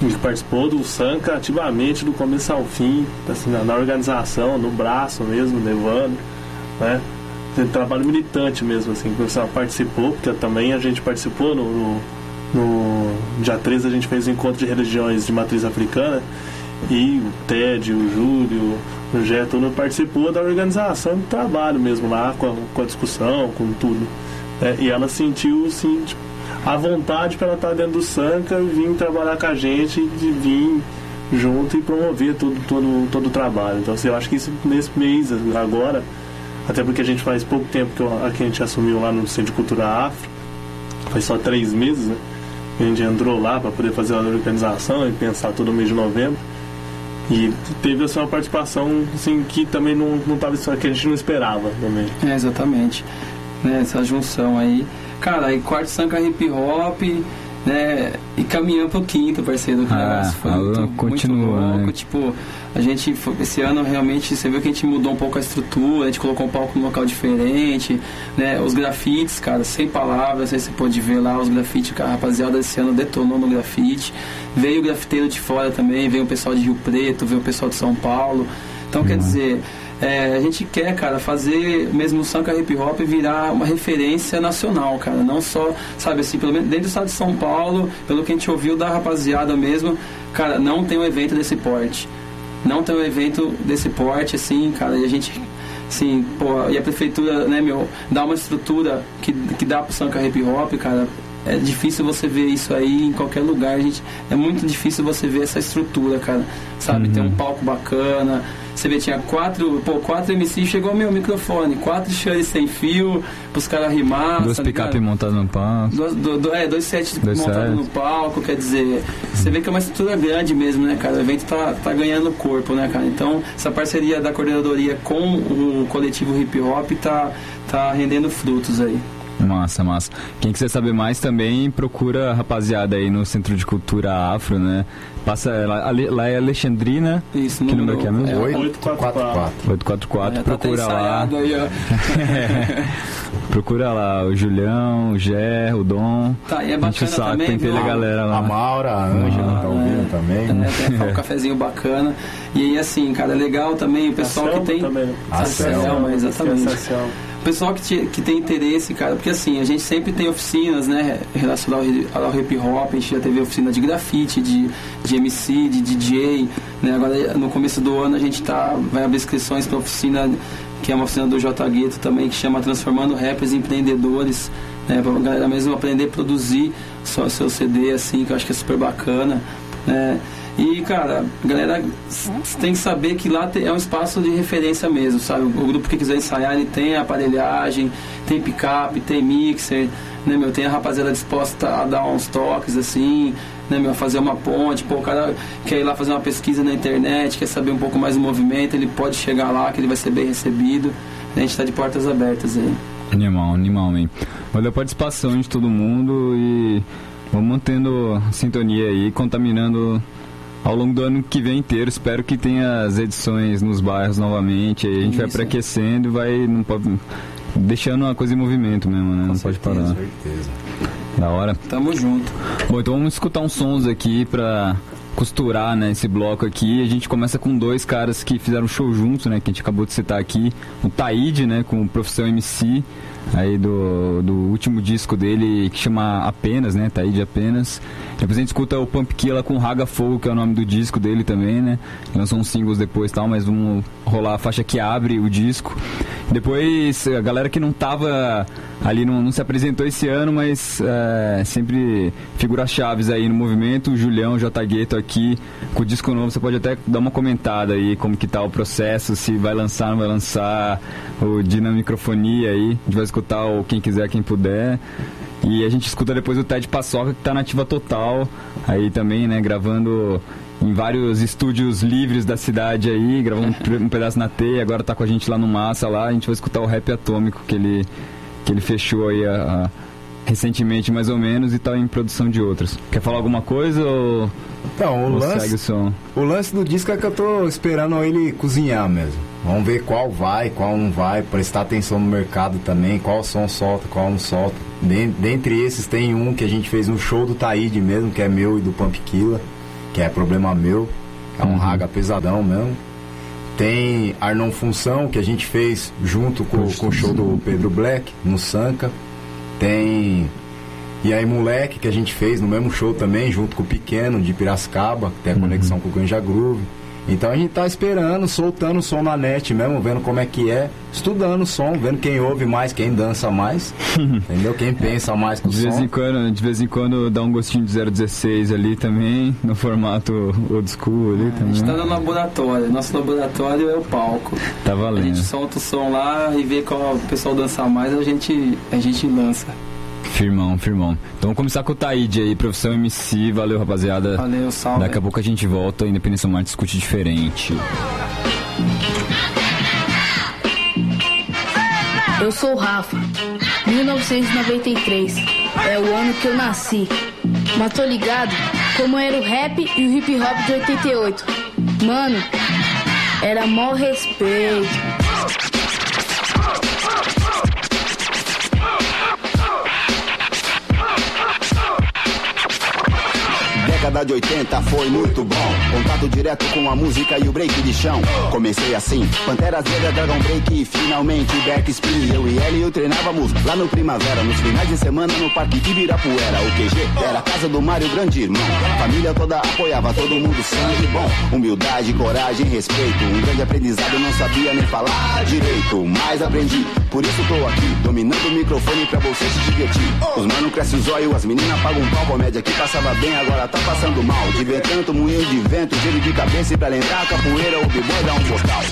que participou do Sanca ativamente do começo ao fim, assim, na, na organização, no braço mesmo, levando, né? Trabalho militante mesmo, assim, que participou, porque também a gente participou no, no, no dia 13 a gente fez o encontro de religiões de matriz africana e o Ted, o Júlio, o Jé, todo participou da organização do trabalho mesmo lá, com a, com a discussão, com tudo. né? E ela sentiu, assim, tipo, a vontade para estar dentro do Sanca e vir trabalhar com a gente e vir junto e promover todo, todo, todo o trabalho. Então, assim, eu acho que isso nesse mês agora, até porque a gente faz pouco tempo que, eu- que a gente assumiu lá no Centro de Cultura Afro, faz só três meses, né? A gente entrou lá para poder fazer a organização e pensar todo mês de novembro. E teve assim, uma participação assim, que também não, não tava, que a gente não esperava também. É, exatamente. Né, essa junção aí. Cara, aí quarto Sanca Hip Hop, né? E caminhando pro quinto, parceiro. Que Ah, foi ah, muito, continua, muito louco. né? Tipo, a gente, foi- esse ano realmente, você viu que a gente mudou um pouco a estrutura, a gente colocou um palco num local diferente, né? Os grafites, cara, sem palavras, aí você pode ver lá os grafites, a rapaziada esse ano detonou no grafite. Veio o grafiteiro de fora também, veio o pessoal de Rio Preto, veio o pessoal de São Paulo. Então, quer dizer, é, a gente quer, cara, fazer mesmo o Sanka Hip Hop virar uma referência nacional, cara. Não só, sabe assim, pelo menos dentro do estado de São Paulo, pelo que a gente ouviu da rapaziada mesmo, cara, não tem um evento desse porte. não ter um evento desse porte, assim, cara, e a gente, assim, pô, e a prefeitura, né, meu, dá uma estrutura que, que dá pro Sanca Hip Hop, cara, é difícil você ver isso aí em qualquer lugar, gente. É muito difícil você ver essa estrutura, cara. Sabe? Tem um palco bacana. Você vê, tinha quatro, pô, quatro MC, chegou meu microfone, quatro chores sem fio, pros caras rimar. Duas tá picape ligado? montadas no palco. Dois, do- do- é, dois sets Dois montados no palco, quer dizer, você vê que é uma estrutura grande mesmo, né, cara? O evento tá, tá ganhando corpo, né, cara? Então, essa parceria da coordenadoria com o coletivo hip hop tá, tá rendendo frutos aí. Massa, massa. Quem quiser saber mais também, procura a rapaziada aí no Centro de Cultura Afro, né? Passa lá, lá é Alexandrina, Isso, que número que é mesmo? 844. 844, É, tá procura lá. aí, ó. Procura lá o Julião, o Gé, o Dom. Tá, e é bacana saco, também, pentei viu? a galera lá. A Maura, a Ângela tá ouvindo também. É, tem um cafezinho bacana. E aí, assim, cara, é legal também o pessoal que tem. Também. A Selma, exatamente. A Selma. O pessoal que, te- que tem interesse, cara, porque assim, a gente sempre tem oficinas, né, relacionadas ao, ao hip hop, a gente já teve oficina de grafite, de, de MC, de DJ, né, agora no começo do ano a gente tá, vai abrir inscrições para oficina, que é uma oficina do J Gueto também, que chama Transformando Rappers em Empreendedores, né, pra galera mesmo aprender a produzir só seu CD, assim, que eu acho que é super bacana, né, e, cara, a galera tem que saber que lá é um espaço de referência mesmo, sabe? O grupo que quiser ensaiar, ele tem aparelhagem, tem picape, tem mixer, né, meu? Tem a rapaziada disposta a dar uns toques, assim, né, meu? Fazer uma ponte. Pô, o cara quer ir lá fazer uma pesquisa na internet, quer saber um pouco mais do movimento, ele pode chegar lá, que ele vai ser bem recebido. A gente tá de portas abertas aí. Animal, animal, man. Valeu a participação de todo mundo e vamos mantendo sintonia aí, contaminando ao longo do ano que vem inteiro. Espero que tenha as edições nos bairros novamente. Aí a gente vai Isso. pré-aquecendo e vai não pode, deixando a coisa em movimento mesmo, né? não pode parar. certeza. Da hora. Tamo junto. Bom, então vamos escutar uns sons aqui pra costurar né, esse bloco aqui. A gente começa com dois caras que fizeram show juntos, né? Que a gente acabou de citar aqui. O Taíde, né? Com o Profissão MC, aí do, do último disco dele, que chama Apenas, né? Taíde Apenas. Depois a gente escuta o Pump Killa com Raga Fogo, que é o nome do disco dele também, né? Lançou uns singles depois tal, mas vamos rolar a faixa que abre o disco. Depois, a galera que não tava ali, não, não se apresentou esse ano, mas é, sempre figuras chaves aí no movimento. O Julião, J. Gueto aqui, com o disco novo. Você pode até dar uma comentada aí, como que tá o processo, se vai lançar, não vai lançar, o Dinamicrofonia aí. Gente vai escutar o quem quiser, quem puder. E a gente escuta depois o Ted Paçoca, que tá na ativa total, aí também, né, gravando em vários estúdios livres da cidade aí, gravou um, um pedaço na teia, agora tá com a gente lá no Massa lá, a gente vai escutar o rap atômico que ele, que ele fechou aí a- a- recentemente mais ou menos e tá em produção de outros. Quer falar alguma coisa ou, Então, o ou o lance, som? o lance do disco é que eu tô esperando ele cozinhar mesmo. Vamos ver qual vai, qual não vai, prestar atenção no mercado também, qual som solta, qual não solta. Den- Dentre esses tem um que a gente fez no show do Taíde mesmo, que é meu e do Pump Killa, que é problema meu, é um raga pesadão mesmo. Tem Arnon Função, que a gente fez junto com, com o show do Pedro Black, no Sanca. Tem E aí Moleque, que a gente fez no mesmo show também, junto com o Pequeno, de Piracicaba, que tem a conexão com o Ganja Groove. Então a gente tá esperando, soltando o som na net mesmo, vendo como é que é, estudando o som, vendo quem ouve mais, quem dança mais, entendeu? Quem pensa mais com o De vez, som. em quando, de vez em quando dá um gostinho de 016 ali também, no formato old school ali A gente tá também. no laboratório. Nosso laboratório é o palco. Tá A valendo. gente solta o som lá e vê qual o pessoal dançar mais, a gente, a gente lança. Firmão, firmão. Então vamos começar com o Taíde aí, profissão MC. Valeu, rapaziada. Valeu, salve. Daqui a pouco a gente volta. Independência Marte discute diferente. Eu sou o Rafa, 1993. É o ano que eu nasci. Mas tô ligado como era o rap e o hip hop de 88. Mano, era mó respeito. Década de 80 foi muito bom. Contato direto com a música e o break de chão. Comecei assim, Panteras Negras, Dragon Break e finalmente Backspin. Eu e Elio treinávamos lá no Primavera, nos finais de semana no Parque Ibirapuera. O QG era a casa do Mário Grande Irmão. Família toda apoiava, todo mundo sangue bom. Humildade, coragem, respeito. Um grande aprendizado, não sabia nem falar direito. Mas aprendi, por isso tô aqui, dominando o microfone pra você se divertir. Os mano cresce os olhos, as meninas pagam um pau, comédia que passava bem, agora tá passando mal. De ver tanto moinho de vento, giro de cabeça e pra lembrar capoeira, o b-boy dá um postal.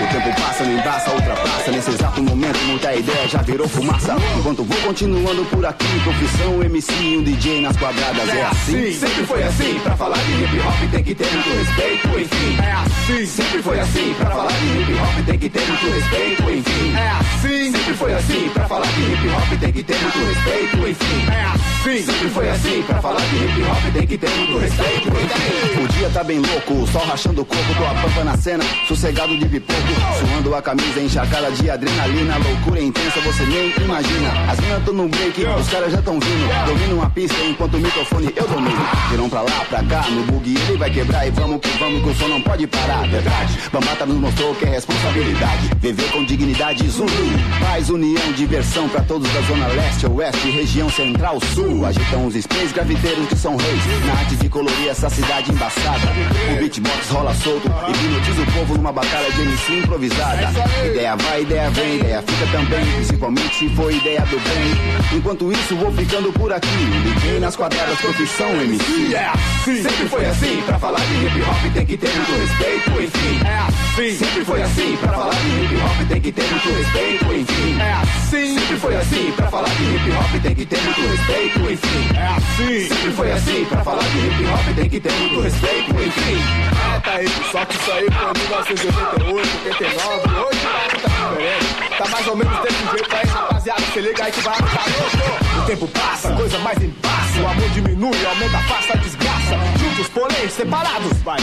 O tempo passa, não embaça, ultrapassa. Nesse exato momento, ideia já virou fumaça. Enquanto vou continuando por aqui, profissão MC e um DJ nas quadradas. É assim, sempre foi assim. Pra falar de hip hop tem que ter muito respeito, enfim. É assim, sempre foi assim. Pra falar de hip hop tem que ter muito respeito, enfim. É assim, sempre foi assim. Pra falar de hip hop tem que ter muito respeito, enfim. É assim, sempre foi assim. Pra falar de hip hop tem que ter muito respeito, enfim. O dia tá bem louco, o sol rachando o coco, tô a pampa na cena, sossegado de pipoco, suando a camisa encharcada de adrenalina, loucura intensa, você nem imagina. As minas tão no break, os caras já tão vindo, domino uma pista enquanto o microfone eu domino. Viram pra lá, pra cá, no bug ele vai quebrar e vamos que vamos que o som não pode parar, verdade. Bambata nos mostrou que é responsabilidade, viver com dignidade, zumbi, paz, união, diversão pra todos da zona leste, oeste, região central, sul. Agitam os sprays graviteiros que são reis, na arte de colorir essa cidade embaçada. O beatbox rola solto, hipnotiza o povo numa batalha de MC improvisada. Ideia vai, ideia vem, ideia fica também, principalmente se for ideia do bem. Enquanto isso, vou ficando por aqui. DJ nas quadradas, profissão MC. É assim, sempre foi assim. Pra falar de hip hop tem que ter muito respeito, enfim. É assim, sempre foi assim. Pra falar de hip hop tem que ter muito respeito, enfim. É assim, sempre foi assim. Pra falar de hip hop tem que ter muito respeito, enfim. É assim, sempre foi assim. Pra falar de hip hop tem que ter muito respeito, enfim. Ah, tá aí, só que isso aí foi 1988, 89, hoje tá diferente. Tá mais ou menos desse jeito aí, rapaziada. Se liga aí que vai tá louco. O tempo passa, coisa mais empassa. O amor diminui, aumenta a face, a desgraça. Juntos, porém, separados, vai.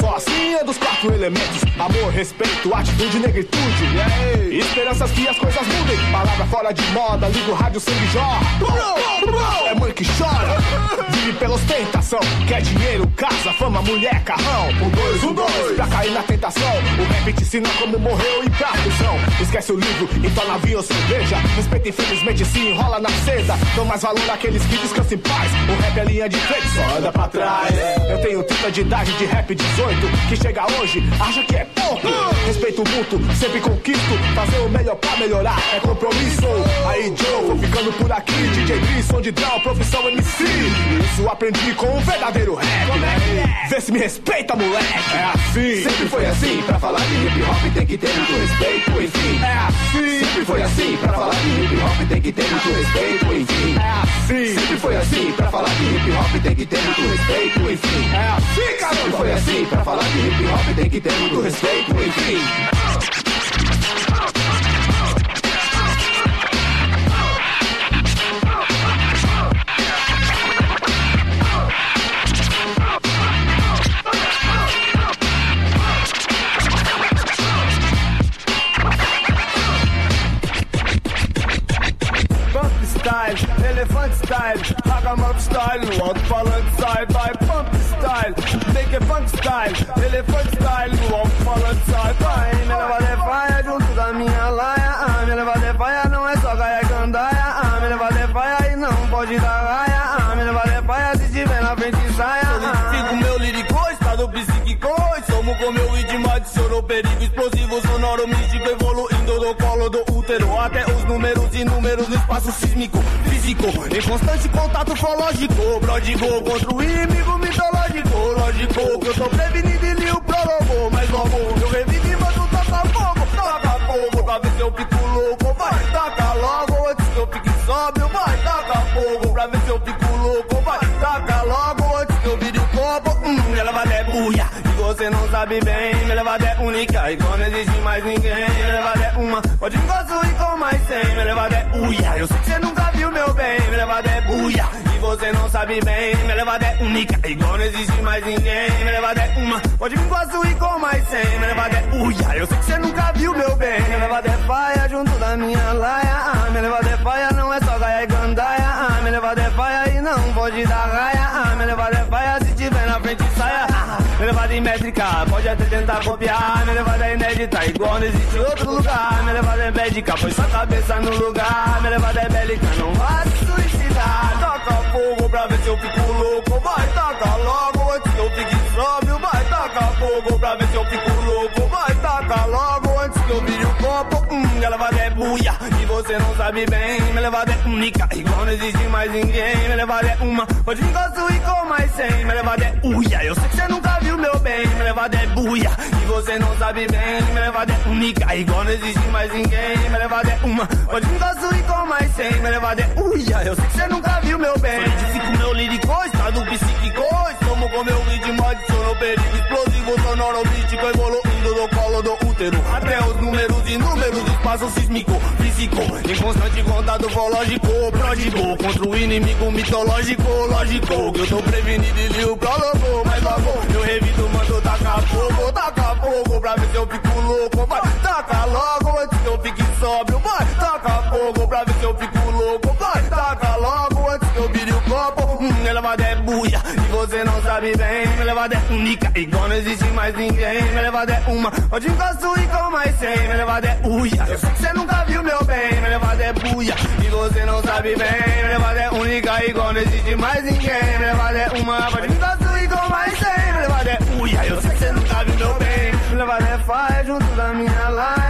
Só assim é dos quatro elementos: amor, respeito, atitude, negritude. Esperanças que as coisas mudem. Palavra fora de moda, liga o rádio, sangue jorra. É mãe que chora, vive pela ostentação. Quer dinheiro, casa, fama, mulher, carrão. Um dois, um dois, pra cair na tentação. O rap te ensina como morreu e pra Esquece o livro, entorna vinho ou cerveja. Respeito, infelizmente, se enrola na seda. Dão mais valor àqueles que descansam em paz. O rap é linha de frente, só anda pra trás. Eu tenho 30 de idade de rap 18. Que chega hoje, acha que é pouco. Respeito mútuo, sempre conquisto. Fazer o melhor pra melhorar é compromisso. Aí, Joe, vou ficando por aqui. DJ Gris, som de down, profissão MC. Isso aprendi com um verdadeiro rap. né? Vê se me respeita, moleque. É assim, sempre foi assim. Pra falar de hip hop tem que ter muito respeito, enfim. É assim, sempre foi assim. Pra falar de hip hop tem que ter muito respeito, enfim. É assim, sempre foi assim. Pra falar de hip hop tem que ter muito respeito, enfim. É assim, cara. Sempre foi assim. Pra falar de hip hop tem que ter muito respeito, enfim. Style, Hagamap style, no alto-falante sai, vai pump style, make it funk style, elefante style, no alto-falante sai, vai, me leva de faia junto da minha laia, ah, me leva de faia não é só gaia gandaia, ah, me leva de faia e não pode dar raia, ah, me leva de faia se tiver na frente saia, ah. Fico meu lírico, estado psíquico Somos com meu ritmo, adicionou perigo explosivo Sonoro, místico, evoluindo do colo do útero. Até os números e números no espaço sísmico Físico, em constante contato fológico Pródigo contra o inimigo mitológico. Lógico que eu tô prevenido e li o prólogo. Mas logo eu revivi, mano, toca fogo. Toca fogo, pra ver se eu fico louco. Vai, taca logo, antes que eu fique sóbrio. Vai, taca fogo, pra ver se eu fico louco. Vai, taca logo, antes que eu vire o copo. Hum, Me leva até buia, você não sabe bem. Me leva até única, e quando existe mais ninguém. Me leva até uma, pode me construir com mais cem. Me leva até uia, eu sei que você nunca bem, me leva até buia. E você não sabe bem, me leva até única. Igual não existe mais ninguém, me leva até uma. Pode vir com azul e com mais cem, me leva até uia. Eu sei que você nunca viu, meu bem. Me leva até faia junto da minha laia. Ah, me leva até faia, não é só gaia e gandaia. Ah, me leva até faia e não pode dar raia. Ah, me leva até tentar copiar. Minha levada é inédita, igual não existe outro lugar. Minha levada é bélica, põe sua cabeça no lugar. Minha levada é bélica, não vai se suicidar. Toca fogo pra ver se eu fico louco. Vai, toca logo antes que eu fique sóbrio. Vai, toca fogo pra ver se eu fico louco. Vai, toca logo buia e você não sabe bem. Minha levada é única, igual não existe mais ninguém. Minha levada é uma, pode vir construir com mais cem. Minha levada é uia, eu sei que você nunca viu meu bem. Minha levada é buia e você não sabe bem. Minha levada é única, igual não existe mais ninguém. Minha levada é uma, pode vir construir com mais cem. Minha levada é uia, eu sei que você nunca viu meu bem. Solidifico meu lírico, estado psíquico. Tomo com meu ritmo, adiciono perigo explosivo, sonoro, místico, evoluindo do colo do útero. Até os números e números do espaço sísmico, físico. Em constante contato lógico, pródigo. Contra o inimigo mitológico, lógico. Que eu tô prevenido e o prólogo. Mas logo eu revido, mando tacar fogo, tacar fogo. Pra ver se eu fico louco. Vai, taca logo antes que eu fique sóbrio. Vai, taca fogo pra ver se eu fico única, igual não existe mais ninguém. Minha levada é uma, onde encosto e com mais cem. Minha levada é uia, eu sei que você nunca viu meu bem. Minha levada é buia e você não sabe bem. Minha levada é única, igual não existe mais ninguém. Minha levada é uma, onde encosto e com mais cem. Minha levada é uia, eu sei que você nunca viu meu bem. Minha levada é faia junto da minha laia.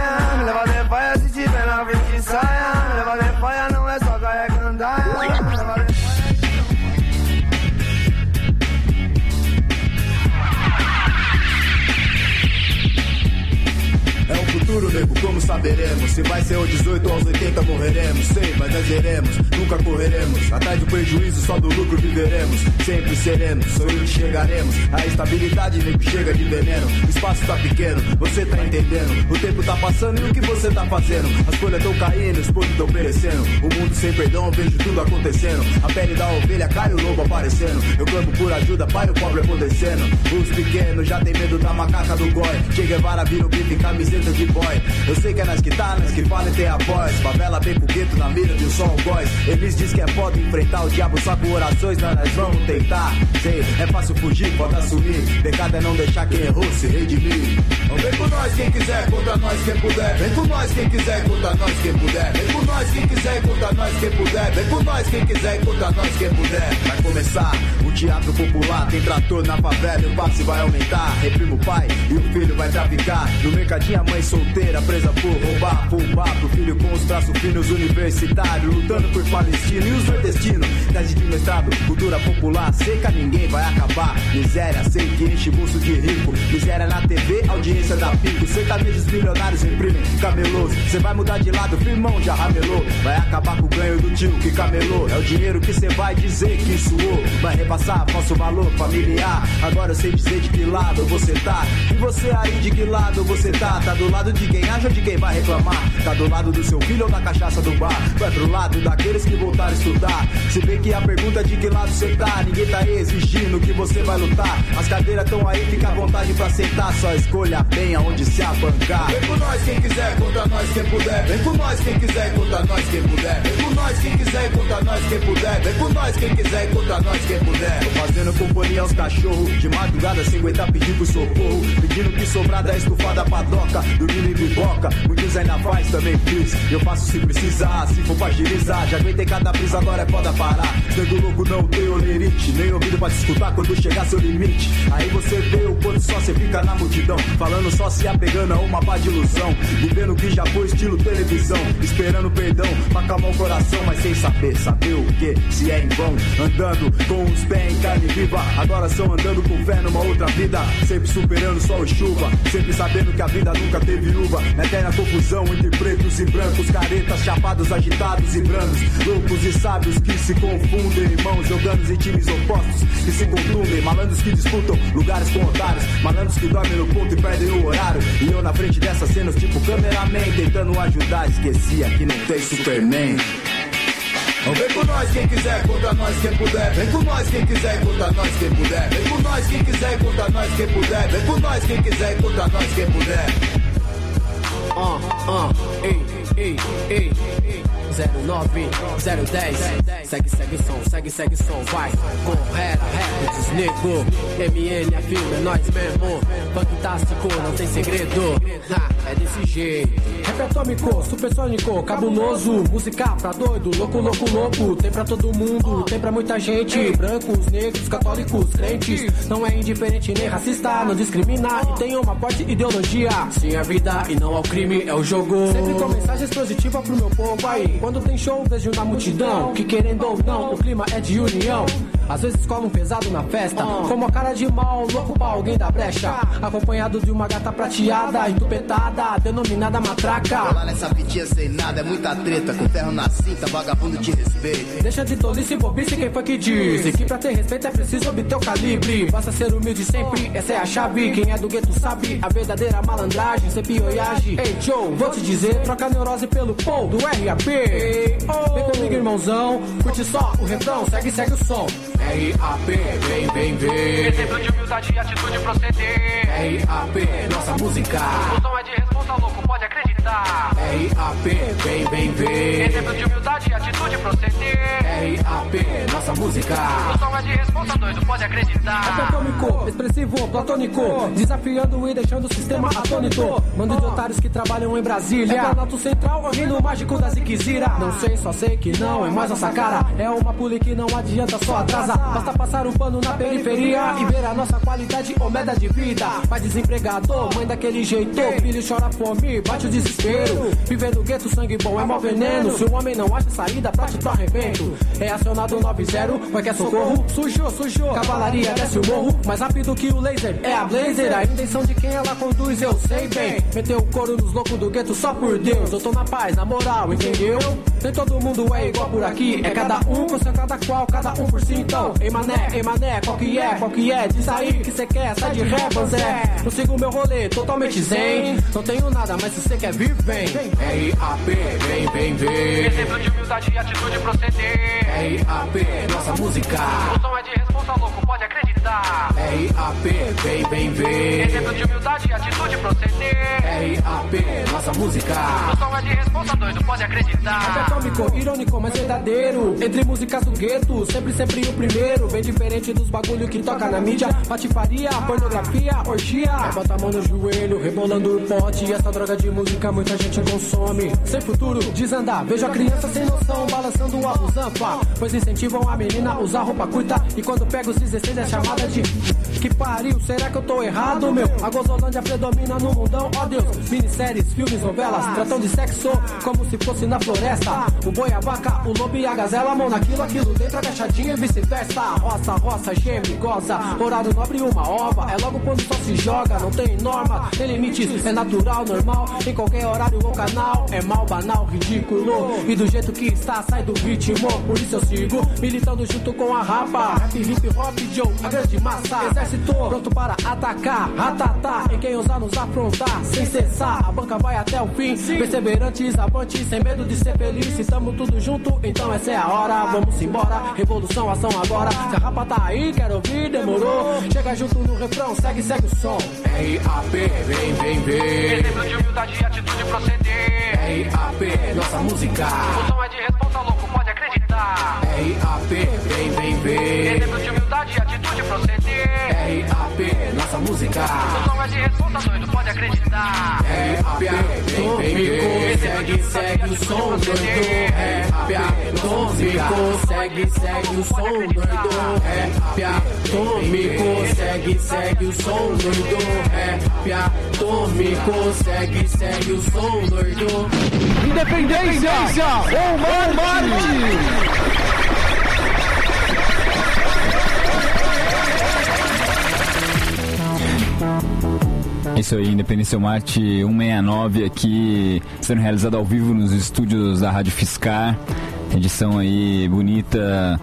Futuro, nego, como saberemos? Se vai ser o 18 aos 80 morreremos. Sei, mas nós nunca correremos. Atrás do prejuízo, só do lucro viveremos. Sempre seremos, sorrindo chegaremos. A estabilidade, nego, chega de veneno. O espaço tá pequeno, você tá entendendo. O tempo tá passando e o que você tá fazendo? As folhas tão caindo, os pontos tão perecendo. O mundo sem perdão, vejo tudo acontecendo. A pele da ovelha cai, o lobo aparecendo. Eu clamo por ajuda, pai, o pobre apodrecendo. Os pequenos já tem medo da macaca do goi. Che Guevara vira o bife, camiseta de boy. Eu sei que é tá, nós que fala e tem a voz. Favela bem pro gueto na mira de um som voz. Eles diz que é foda enfrentar o diabo só com orações, não, nós vamos tentar. Sei, é fácil fugir, pode assumir. Pecado é não deixar quem errou se redimir. Então vem com nós quem quiser, contra nós quem puder. Vem com nós quem quiser, contra nós quem puder. Vem com nós quem quiser, contra nós quem puder. Vem com nós quem quiser, contra nós quem puder. Vai começar o teatro popular. Tem trator na favela o passe vai aumentar. Reprima o pai e o filho vai traficar. No mercadinho a mãe solteira, presa por roubar, fumar pro filho com os braços finos universitários, lutando por Palestina e os nordestinos. Tese de mestrado, cultura popular, seca ninguém vai acabar. Miséria, sei que enche bolso de rico. Miséria na TV, audiência da pico. Sertanejos milionários imprimem camelôs. Cê vai mudar de lado, firmão já ramelou. Vai acabar com o ganho do tio que camelou. É o dinheiro que cê vai dizer que suou. Vai repassar falso valor familiar. Agora eu sei dizer de que lado você tá. E você aí de que lado você tá? Tá do lado de quem age ou de quem vai reclamar? Tá do lado do seu filho ou da cachaça do bar? Vai pro lado daqueles que voltaram a estudar. Se vê que a pergunta é de que lado você tá, ninguém tá exigindo que você vai lutar. As cadeiras tão aí, fica à vontade pra sentar. Só escolha bem aonde se abancar. Vem com nós quem quiser, contra nós quem puder. Vem com nós quem quiser, contra nós quem puder. Vem com nós quem quiser, contra nós quem puder. Vem com nós quem quiser, contra nós quem puder. Tô fazendo companhia aos cachorros. De madrugada sem aguentar pedir por socorro. Pedindo que sobrar da estufada padoca. Dormindo em biboca, muitos ainda faz, também fiz. Eu faço se precisar, se for pra agilizar. Já aguentei cada brisa, agora é foda parar. Sendo louco não tem olerite, nem ouvido pra te escutar quando chegar seu limite. Aí você vê o quanto só você fica na multidão. Falando só se apegando a uma pá de ilusão. Vivendo que já foi estilo televisão. Esperando perdão pra acalmar o coração, mas sem saber, saber o que, se é em vão. Andando com os pés em carne viva. Agora são andando com fé numa outra vida. Sempre superando sol e chuva. Sempre sabendo que a vida nunca teve uva. Na eterna confusão entre pretos e brancos, caretas, chapados, agitados e brancos, loucos e sábios que se confundem, irmãos jogando em times opostos que se contundem, malandros que disputam lugares com otários, malandros que dormem no ponto e perdem o horário. E eu na frente dessas cenas, tipo cameraman, tentando ajudar, esquecia que não tem Superman. Vem com nós quem quiser, contra nós quem puder. Vem com nós quem quiser, contra nós quem puder. Vem com nós quem quiser, contra nós quem puder. Vem com nós quem quiser, contra nós quem puder. Uh, uh, ei, ei, ei, ei. 09 010. Segue, segue o som, segue, segue o som, vai. Correra, Records, nego. MN afirma, é nós mesmo. Fantástico, não tem segredo. Ha, é desse jeito. Rap atômico, supersônico, cabuloso. Música pra doido, louco, louco, louco. Tem pra todo mundo, tem pra muita gente. Brancos, negros, católicos, crentes. Não é indiferente nem racista, não discrimina e tem uma forte ideologia. Sim, a vida e não ao crime é o jogo. Sempre com mensagens positivas pro meu povo aí. Quando tem show, vejo na multidão. Que querendo ou não, o clima é de união. Às vezes colam pesado na festa, como a cara de mal, louco pra alguém da brecha. Acompanhado de uma gata prateada, entupetada, denominada matraca. Colar nessa fitinha sem nada, é muita treta. Com ferro na cinta, vagabundo te respeita. Deixa de tolice e bobice, quem foi que disse Que pra ter respeito é preciso obter o calibre Basta ser humilde sempre, essa é a chave Quem é do gueto sabe, a verdadeira malandragem Sem pioiagem, ei Joe, vou te dizer Troca neurose pelo pô do RAP Vem comigo irmãozão, curte só o refrão Segue, segue o som RAP, vem, vem, vem Exemplo de humildade e atitude proceder. RAP, nossa música. O som é de responsa, louco, pode acreditar RAP, vem, vem, vem Exemplo de humildade e atitude proceder RAP, nossa música. O som é de responsa, doido, pode acreditar. Atômico, expressivo, platônico. Desafiando e deixando o sistema atônito. Mando de otários que trabalham em Brasília. É Planalto Central, o reino mágico da Ziquezira. Não sei, só sei que não é mais nossa cara. É uma pule que não adianta, só atrasa. Basta passar um pano na periferia E ver a nossa qualidade ou meta de vida. Pai desempregado, mãe daquele jeito. Filho chora fome, bate o desespero Viver no gueto, sangue bom é mau veneno. Se o homem não acha saída, parte pro arrebento. É acionado 90, vai que é socorro. Sujou, sujou, cavalaria desce o morro. Mais rápido que o laser, é a blazer. A intenção de quem ela conduz, eu sei bem. Meteu o couro nos loucos do gueto só por Deus. Eu tô na paz, na moral, entendeu? Nem todo mundo é igual por aqui. É cada um com seu cada qual, cada um por si. Então, ei mané, ei mané, qual que é, qual que é? Diz aí que cê quer, sai de ré, Zé Não sigo meu rolê, totalmente zen. Não tenho nada, mas se cê quer vir, vem R.A.P, vem, vem, vem Exemplo de humildade e atitude proceder R.A.P, nossa música. O som é de responsa, louco, pode acreditar. R.A.P, vem, vem, vem Exemplo de humildade e atitude proceder R.A.P, nossa música. O som é de responsa, doido, pode acreditar. Atômico, irônico, mas verdadeiro. Entre músicas do gueto, sempre, sempre o primeiro. Bem diferente dos bagulho que toca na mídia. Patifaria, pornografia, orgia. Bota a mão no joelho, rebolando o pote. Essa droga de música muita gente consome. Sem futuro, desandar, vejo a criança sem noção Balançando a busanfa Pois incentivam a menina a usar roupa curta. E quando pega os 16 é chamada de Que pariu, será que eu tô errado, meu? A gozolândia predomina no mundão, ó Deus. Minisséries, filmes, novelas, tratam de sexo Como se fosse na floresta. O boi, a vaca, o lobo e a gazela Mão naquilo, aquilo dentro, agachadinho e vice-versa. Roça, roça, geme, goza. Horário nobre, uma ova. É logo quando só se joga, não tem norma. Tem limites, é natural, normal. Em qualquer horário ou canal É mal, banal, ridículo. E do jeito que está, sai do ritmo. Por isso eu sigo, militando junto com a rapa. Rap, hip hop, Joe, a grande massa. Exército, pronto para atacar. Ratatá, em quem ousar nos afrontar Sem cessar, a banca vai até o fim. Perseverantes, avantes, sem medo de ser feliz. Estamos tudo junto, então essa é a hora. Vamos embora, revolução, ação agora. Se a rapa tá aí, quero ouvir, demorou. Chega junto no refrão, segue, segue o som R.A.P, vem, vem, vem. Exemplo de humildade e atitude proceder R.A.P, nossa música. O som é de responsa, louco, pode acreditar. R.A.P, vem, vem, vem. Exemplo de humildade R.A.P, nossa música. O som é de responsa, doido, pode acreditar. R.A.P, vem Segue, segue o som, doido R.A.P, atômico Segue, segue o som, doido R.A.P, atômico Segue, segue o som, doido R.A.P, atômico Segue, segue o som, doido Independência! Ou Marte! Isso aí, Independência Marte 169 aqui, sendo realizado ao vivo nos estúdios da Rádio Fiscar. Edição aí bonita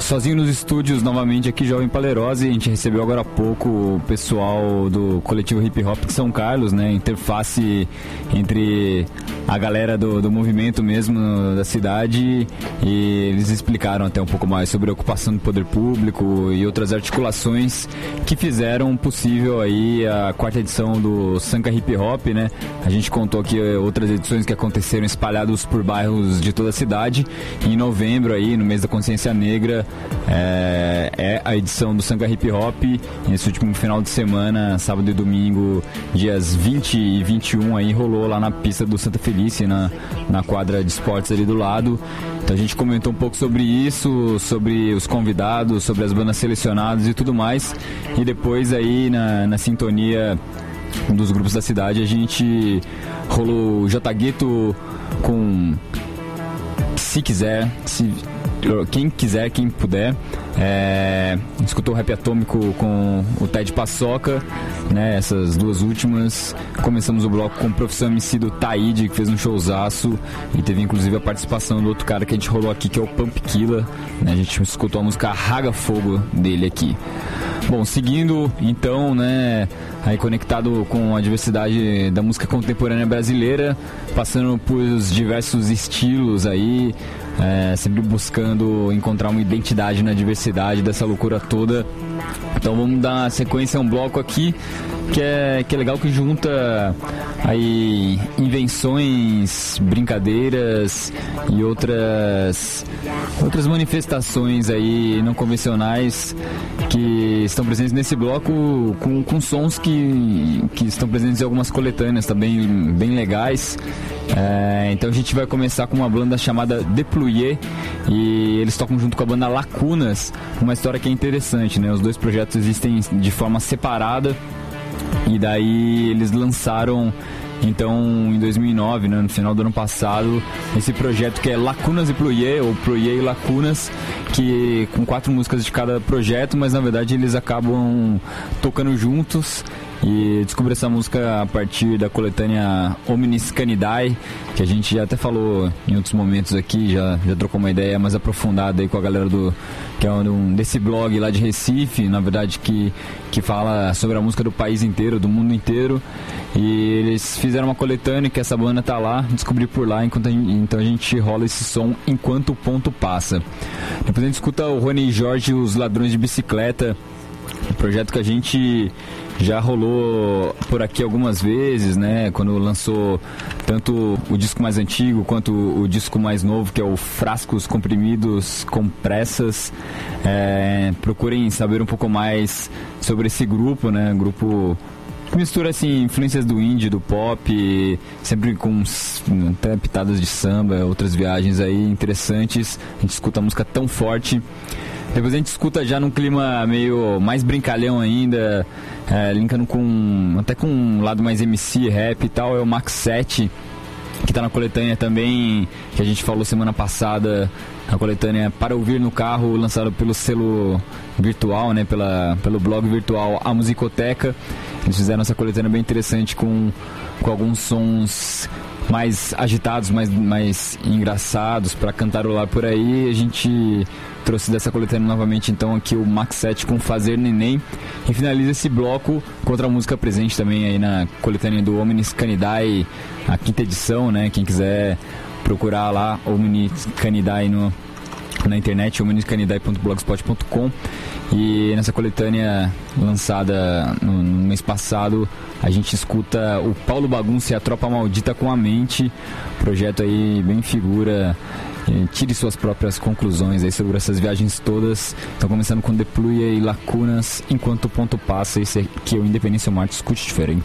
Sozinho nos estúdios, novamente aqui, Jovem Palerose. A gente recebeu agora há pouco o pessoal do coletivo Hip Hop de São Carlos, né? Interface entre a galera do, do movimento mesmo da cidade e eles explicaram até um pouco mais sobre a ocupação do poder público e outras articulações que fizeram possível aí a quarta edição do Sanca Hip Hop, né? A gente contou aqui eh, outras edições que aconteceram espalhados por bairros de toda a cidade. Em novembro aí, no mês da consciência negra, é, é a edição do Sanga Hip Hop. Nesse último final de semana, sábado e domingo, dias 20 e 21, aí rolou lá na pista do Santa Felícia, na, na quadra de esportes ali do lado. Então a gente comentou um pouco sobre isso, sobre os convidados, sobre as bandas selecionadas e tudo mais. E depois aí na, na sintonia dos grupos da cidade a gente rolou o J Gueto com se quiser, se quem quiser, quem puder. É, escutou o Rap Atômico com o Ted Paçoca, né? Essas duas últimas. Começamos o bloco com o professor MC do Taíde, que fez um showzaço e teve inclusive a participação do outro cara que a gente rolou aqui, que é o Pump Killa. Né? A gente escutou a música Raga Fogo dele aqui. Bom, seguindo então, né? Aí conectado com a diversidade da música contemporânea brasileira, passando por diversos estilos aí, é, sempre buscando encontrar uma identidade na diversidade dessa loucura toda. Então vamos dar sequência a um bloco aqui que é, que é legal que junta aí invenções, brincadeiras e outras outras manifestações aí não convencionais que estão presentes nesse bloco com, com sons que, que estão presentes em algumas coletâneas também bem legais. É, então a gente vai começar com uma banda chamada E eles tocam junto com a banda Lacunas, uma história que é interessante, né? Os dois projetos existem de forma separada e daí eles lançaram então, em 2009, né, no final do ano passado, esse projeto que é Lacunas e Ployer, ou Ployer e Lacunas, que com quatro músicas de cada projeto, mas na verdade eles acabam tocando juntos e descobri essa música a partir da coletânea Omnis Canidae, que a gente já até falou em outros momentos aqui, já, já trocou uma ideia mais aprofundada aí com a galera do que é um desse blog lá de Recife, na verdade que que fala sobre a música do país inteiro, do mundo inteiro. E eles fizeram uma coletânea que essa banda tá lá, descobri por lá, enquanto a gente, então a gente rola esse som enquanto o ponto passa. Depois a gente escuta o Rony Jorge Os Ladrões de Bicicleta, projeto que a gente já rolou por aqui algumas vezes, né? Quando lançou tanto o disco mais antigo quanto o disco mais novo, que é o Frascos Comprimidos Compressas. É, procurem saber um pouco mais sobre esse grupo, né? Grupo mistura assim influências do indie, do pop, sempre com até pitadas de samba, outras viagens aí interessantes. A gente escuta música tão forte. Depois a gente escuta já num clima meio mais brincalhão ainda, é, linkando com. até com um lado mais MC, rap e tal, é o Max 7, que tá na coletânea também, que a gente falou semana passada, a coletânea Para Ouvir no Carro, lançado pelo selo virtual, né, pela, pelo blog virtual A Musicoteca. Eles fizeram essa coletânea bem interessante com, com alguns sons mais agitados, mais, mais engraçados para cantarolar por aí. A gente trouxe dessa coletânea novamente então aqui o Max 7 com Fazer Neném e finaliza esse bloco com outra música presente também aí na coletânea do Omnis Canidae, a quinta edição, né? Quem quiser procurar lá Omnis Canidae no na internet, omniscanidae.blogspot.com e nessa coletânea lançada no, no, mês passado, a gente escuta o Paulo Bagunça e a Tropa Maldita com a Mente, projeto aí bem figura, tire suas próprias conclusões aí sobre essas viagens todas. Então começando com Depluia e Lacunas, enquanto o ponto passa, esse aqui é o Independência Marte, escute diferente.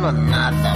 Não tava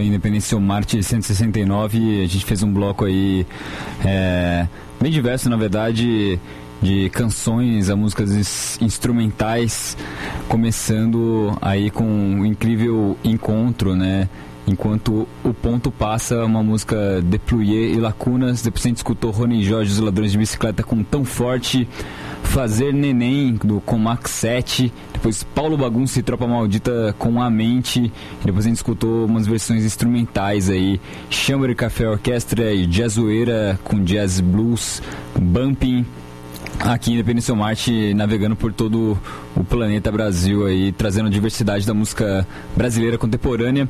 aí, Independência Marte 169. A gente fez um bloco aí é, bem diverso, na verdade, de canções a músicas ins- instrumentais, começando aí com um incrível encontro, né? Enquanto o ponto passa, uma música Deployer e Lacunas. Depois a gente escutou Rony Jorge, os ladrões de bicicleta com Tão Forte. Fazer Neném do, com Max 7. Depois Paulo Bagunça e Tropa Maldita com A Mente. Depois a gente escutou umas versões instrumentais aí. Chamber Café Orquestra e Jazzoeira com Jazz Blues. Bumping aqui em Independência Marte, navegando por todo o planeta Brasil aí, trazendo a diversidade da música brasileira contemporânea.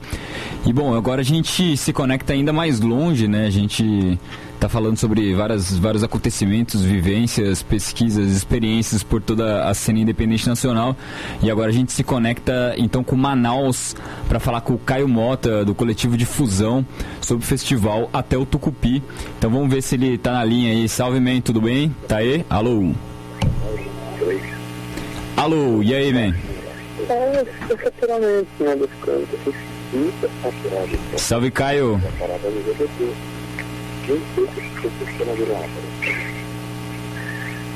E bom, agora a gente se conecta ainda mais longe, né? A gente tá falando sobre várias, vários acontecimentos, vivências, pesquisas, experiências por toda a cena independente nacional. E agora a gente se conecta então com Manaus para falar com o Caio Mota, do coletivo de Fusão, sobre o festival Até o Tucupi. Então vamos ver se ele tá na linha aí. Salve, man, tudo bem? Tá aí? Alô? Alô, e aí, man? É, né, das coisas. Salve, Caio.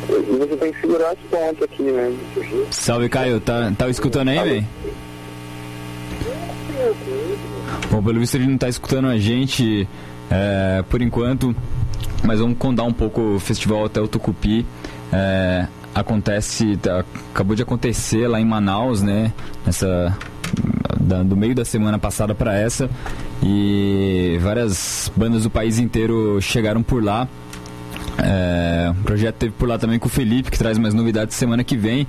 E você tem que segurar as pontas aqui, né? Salve, Caio. Tá, tá escutando aí, man? Bom, pelo visto ele não tá escutando a gente é, por enquanto, mas vamos contar um pouco o festival o Tucupi. É, acontece, tá- acabou de acontecer lá em Manaus, né? Nessa da- do meio da semana passada para essa e várias bandas do país inteiro chegaram por lá. É, o projeto teve por lá também com o Felipe, que traz mais novidades semana que vem.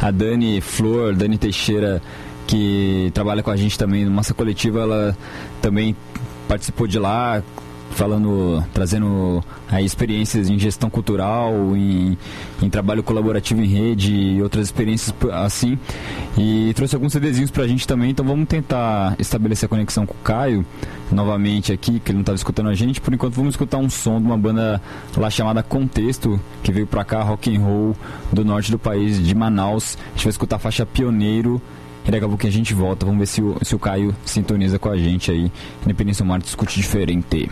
A Dani Flor, Dani Teixeira, que trabalha com a gente também no Massa Coletiva, ela também participou de lá, falando, trazendo aí, experiências em gestão cultural, em, em trabalho colaborativo em rede e outras experiências assim. E trouxe alguns CDzinhos pra gente também, então vamos tentar estabelecer a conexão com o Caio novamente aqui, que ele não estava escutando a gente. Por enquanto vamos escutar um som de uma banda lá chamada Contexto, que veio pra cá, rock and roll do norte do país, de Manaus. A gente vai escutar a faixa Pioneiro. E daqui a pouco a gente volta, vamos ver se o, se o Caio sintoniza com a gente aí. Independência Marte discute diferente.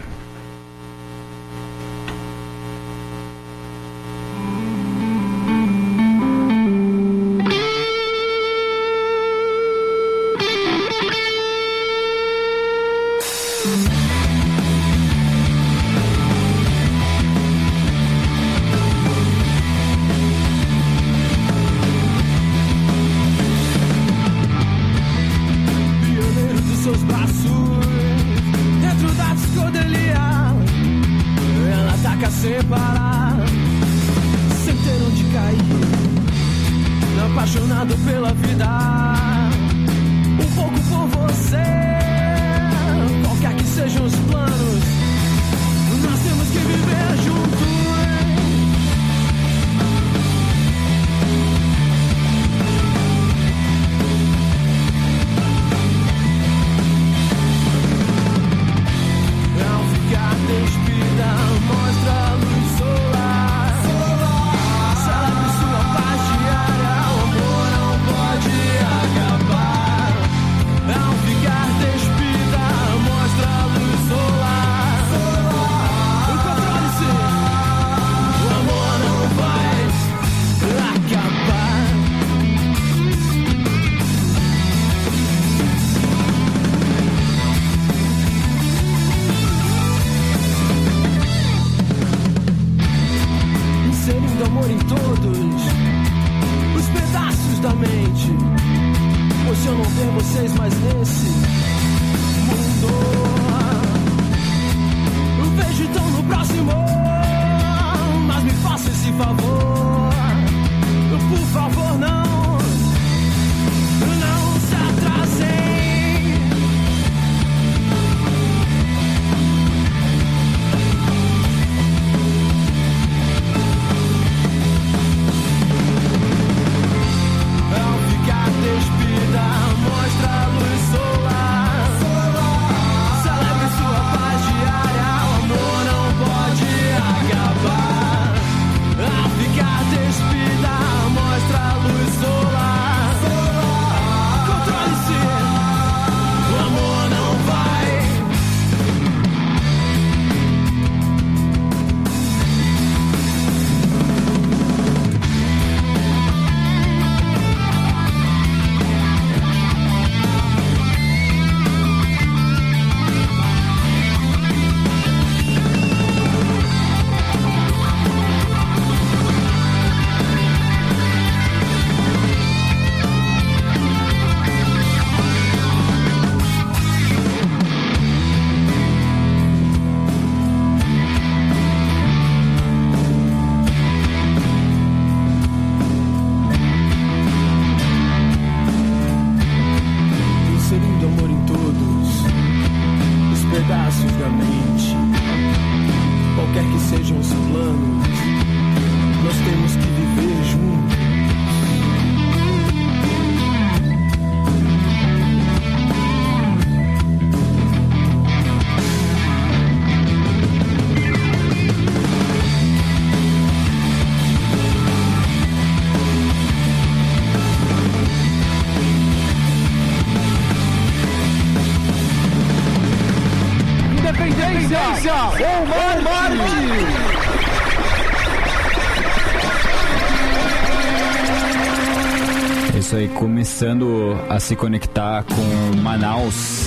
Começando a se conectar com Manaus.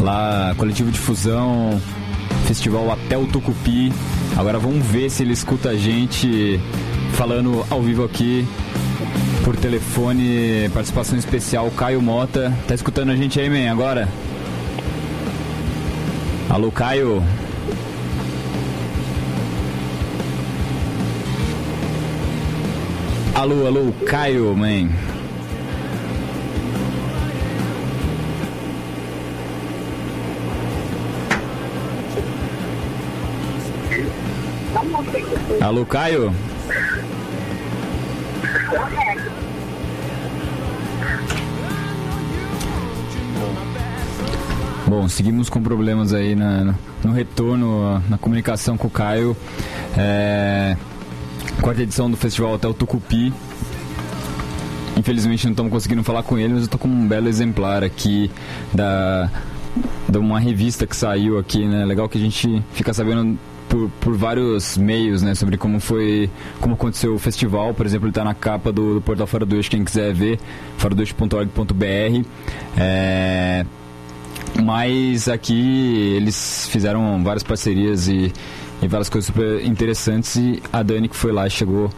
Lá, coletivo de fusão, festival até o Tucupi. Agora vamos ver se ele escuta a gente falando ao vivo aqui por telefone, participação especial, Caio Mota. Tá escutando a gente aí, man, agora? Alô, Caio? Alô, alô, Caio, man. Alô, Caio? Bom, seguimos com problemas aí na- no, no retorno, na comunicação com o Caio. É, quarta edição do Festival Hotel Tucupi. Infelizmente não estamos conseguindo falar com ele, mas eu estou com um belo exemplar aqui da, de uma revista que saiu aqui, né? Legal que a gente fica sabendo por, por vários meios, né? Sobre como foi, como aconteceu o festival. Por exemplo, ele está na capa do, do portal Fora do Eixo, quem quiser ver, foradoeixo.org.br. É, mas aqui eles fizeram várias parcerias e, e várias coisas super interessantes e a Dani que foi lá chegou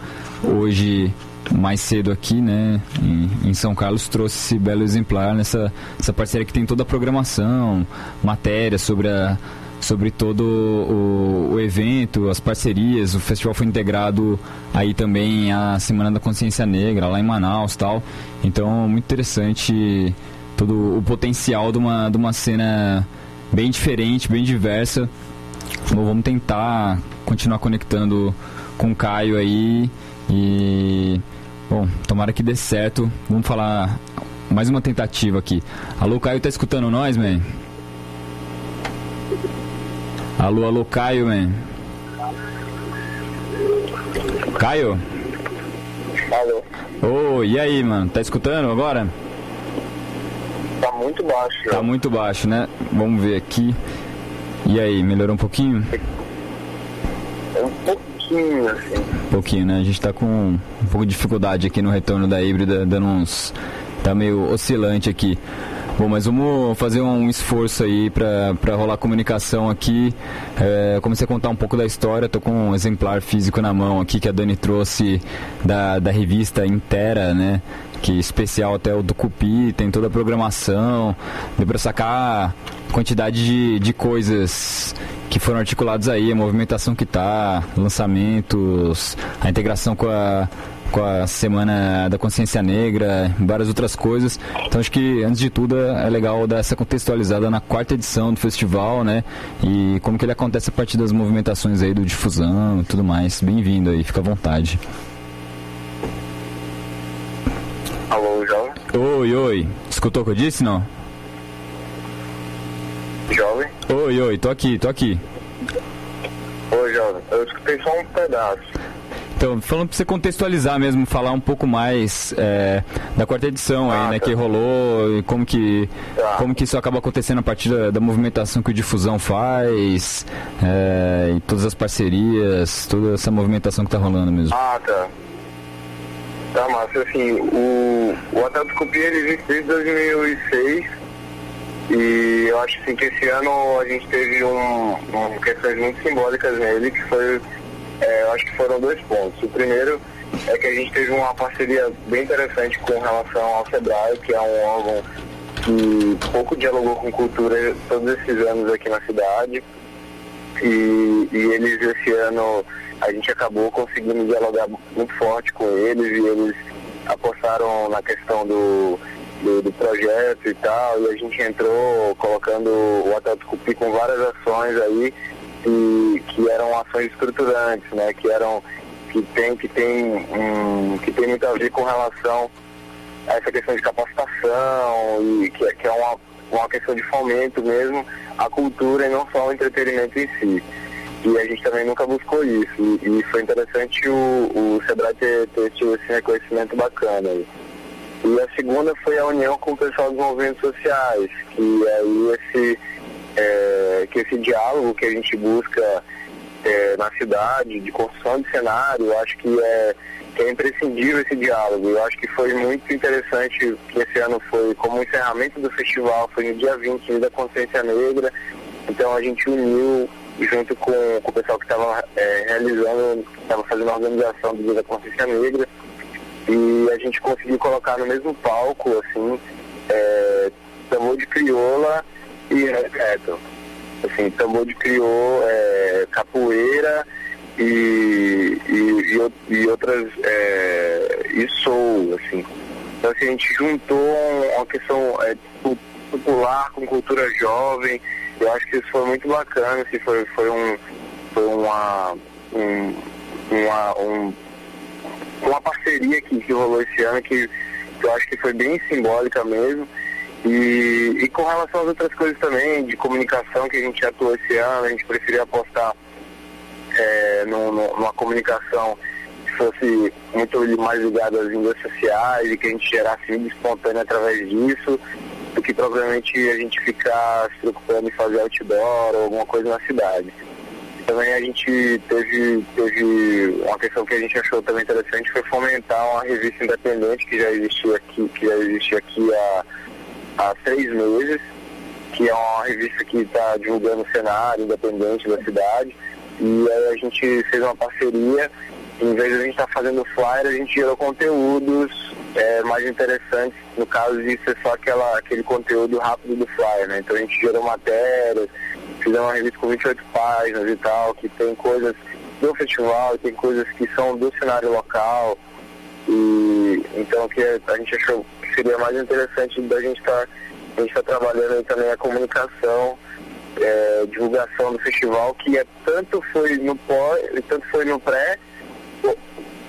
hoje mais cedo aqui, né, em, em São Carlos, trouxe esse belo exemplar nessa essa parceria que tem toda a programação, matéria sobre a sobre todo o, o evento, as parcerias, o festival foi integrado aí também à Semana da Consciência Negra, lá em Manaus tal. Então, muito interessante todo o potencial de uma, de uma cena bem diferente, bem diversa. Bom, vamos tentar continuar conectando com o Caio aí e bom, tomara que dê certo. Vamos falar mais uma tentativa aqui. Alô, Caio, tá escutando nós, man? Alô, alô, Caio, man. Caio? Alô. Ô, e aí, mano? Tá escutando agora? Tá muito baixo. Tá muito baixo, né? Vamos ver aqui. E aí, melhorou um pouquinho? É um pouquinho, assim. Um pouquinho, né? A gente tá com um pouco de dificuldade aqui no retorno da híbrida, dando uns. Tá meio oscilante aqui. Bom, mas vamos fazer um esforço aí pra rolar comunicação aqui. É, comecei a contar um pouco da história, tô com um exemplar físico na mão aqui que a Dani trouxe da, da revista inteira, né? Que especial até o do Cupi, tem toda a programação. Deu pra sacar quantidade de, de coisas que foram articuladas aí, a movimentação que tá, lançamentos, a integração com a com a Semana da Consciência Negra, várias outras coisas. Então acho que antes de tudo é legal dar essa contextualizada na quarta edição do festival, né? E como que ele acontece a partir das movimentações aí do difusão e tudo mais. Bem-vindo aí, fica à vontade. Alô, jovem? Oi, oi. Escutou o que eu disse, não? Jovem? Oi, oi, tô aqui, tô aqui. Oi, jovem. Eu escutei só um pedaço. Então, falando pra você contextualizar mesmo, falar um pouco mais é, da quarta edição aí, né, que rolou e como que, como que isso acaba acontecendo a partir da, da movimentação que o Difusão faz, é, e todas as parcerias, toda essa movimentação que tá rolando mesmo. Ah, tá. Tá, mas assim, o, o Cupi ele existe desde 2006 e eu acho assim, que esse ano a gente teve um, um, questões muito simbólicas nele, que foi, é, eu acho que foram dois pontos. O primeiro é que a gente teve uma parceria bem interessante com relação ao SEBRAE, que é um órgão que pouco dialogou com cultura todos esses anos aqui na cidade. E, e eles esse ano a gente acabou conseguindo dialogar muito forte com eles e eles apostaram na questão do, do, do projeto e tal, e a gente entrou colocando o do Cupi com várias ações aí e, que eram ações estruturantes, né? Que eram que tem que tem que tem muito a ver com relação a essa questão de capacitação e que, que é uma, uma questão de fomento mesmo à cultura e não só ao entretenimento em si. E a gente também nunca buscou isso. E, e foi interessante o, o Sebrae ter, ter tido esse reconhecimento bacana. E a segunda foi a união com o pessoal dos movimentos sociais, que aí esse, é, que esse diálogo que a gente busca é, na cidade, de construção de cenário, eu acho que é, que é imprescindível esse diálogo. Eu acho que foi muito interessante que esse ano foi como encerramento do festival, foi no dia 20, Dia da Consciência Negra, então a gente uniu junto com, com o pessoal que estava é, realizando, estava fazendo a organização do Dia da Consciência Negra, e a gente conseguiu colocar no mesmo palco, assim, é, tambor de crioula e reto. Assim, tambor de crioula, é, capoeira e, e, e, e outras, é, e soul, assim. Então assim, a gente juntou uma questão é, popular com cultura jovem, eu acho que isso foi muito bacana, assim, foi, foi um foi uma, um, uma, um, uma parceria que, que rolou esse ano que, que eu acho que foi bem simbólica mesmo. E, e com relação às outras coisas também, de comunicação que a gente atuou esse ano, a gente preferia apostar é, numa comunicação que fosse muito mais ligada às línguas sociais e que a gente gerasse vida espontânea através disso, do que provavelmente a gente ficar se preocupando em fazer outdoor ou alguma coisa na cidade. Também a gente teve, teve uma questão que a gente achou também interessante foi fomentar uma revista independente que já existia aqui, que já existia aqui há, há três meses, que é uma revista que está divulgando o cenário independente da cidade. E aí a gente fez uma parceria, em vez de a gente estar tá fazendo flyer, a gente gerou conteúdos é, mais interessantes, no caso de ser só aquela, aquele conteúdo rápido do flyer, né? Então a gente gerou matérias, fizemos uma revista com 28 páginas e tal, que tem coisas do festival, tem coisas que são do cenário local. E então que a gente achou seria mais interessante da gente estar tá, tá trabalhando aí também a comunicação, é, divulgação do festival, que é tanto foi no pós, tanto foi no pré,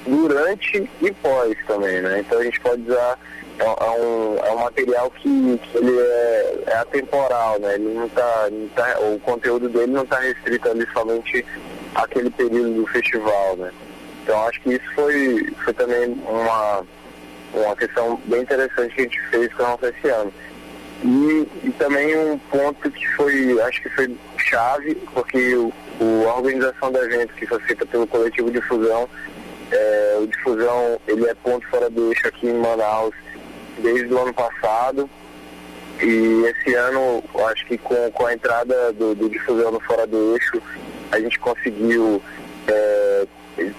durante e pós também, né? Então a gente pode usar é, é, um, é um material que, que ele é, é, atemporal, né? Ele não tá, não tá, o conteúdo dele não está restrito ali somente àquele período do festival, né? Então acho que isso foi, foi também uma, uma questão bem interessante que a gente fez com a nossa esse ano. E, e também um ponto que foi, acho que foi chave, porque o, o, a organização do evento que foi feita pelo coletivo Difusão, é, o Difusão ele é ponto fora do eixo aqui em Manaus desde o ano passado. E esse ano, acho que com, com a entrada do, do difusão no Fora do Eixo, a gente conseguiu é,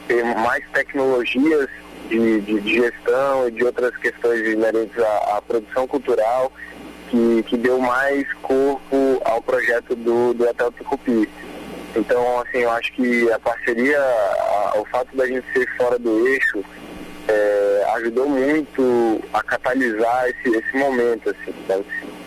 ter mais tecnologias de, de, de, gestão e de outras questões inerentes à, à produção cultural que, que deu mais corpo ao projeto do, do Hotel Tucupi. Então, assim, eu acho que a parceria, a, o fato da gente ser fora do eixo, é, ajudou muito a catalisar esse, esse momento, assim?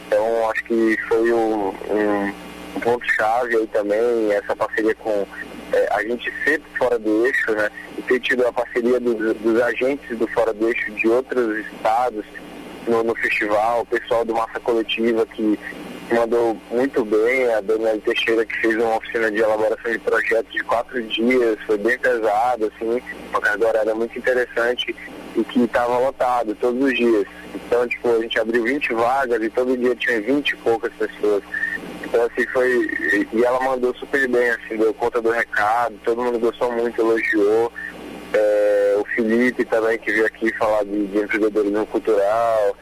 Então acho que foi um, um, um ponto-chave aí também, essa parceria com é, a gente ser fora do eixo, né? E ter tido a parceria dos, dos agentes do fora do eixo de outros estados no, no festival, o pessoal do Massa Coletiva que mandou muito bem, a Daniela Teixeira que fez uma oficina de elaboração de projetos de quatro dias, foi bem pesado, assim, uma carga horária muito interessante e que estava lotado todos os dias. Então, tipo, a gente abriu 20 vagas e todo dia tinha 20 e poucas pessoas. Então, assim, foi. E ela mandou super bem, assim, deu conta do recado, todo mundo gostou muito, elogiou. É, o Felipe também, que veio aqui falar de, de empreendedorismo cultural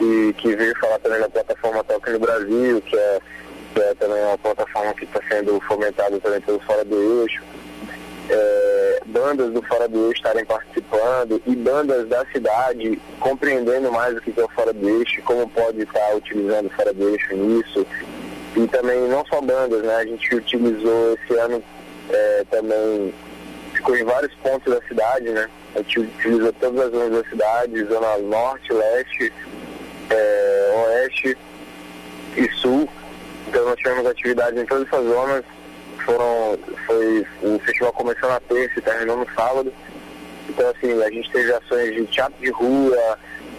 que, que veio falar também da plataforma Toque no Brasil, que é, que é também uma plataforma que está sendo fomentada também pelo Fora do Eixo. É, bandas do Fora do Eixo estarem participando e bandas da cidade compreendendo mais o que é o Fora do Eixo, como pode estar utilizando o Fora do Eixo nisso. E também não só bandas, né? A gente utilizou esse ano é, também, ficou em vários pontos da cidade, né? A gente utilizou todas as zonas da cidade, zona norte, leste, é, oeste e sul. Então nós tivemos atividades em todas essas zonas. Foram, foi, o festival começou na terça e terminou no sábado. Então assim, a gente teve ações de teatro de rua,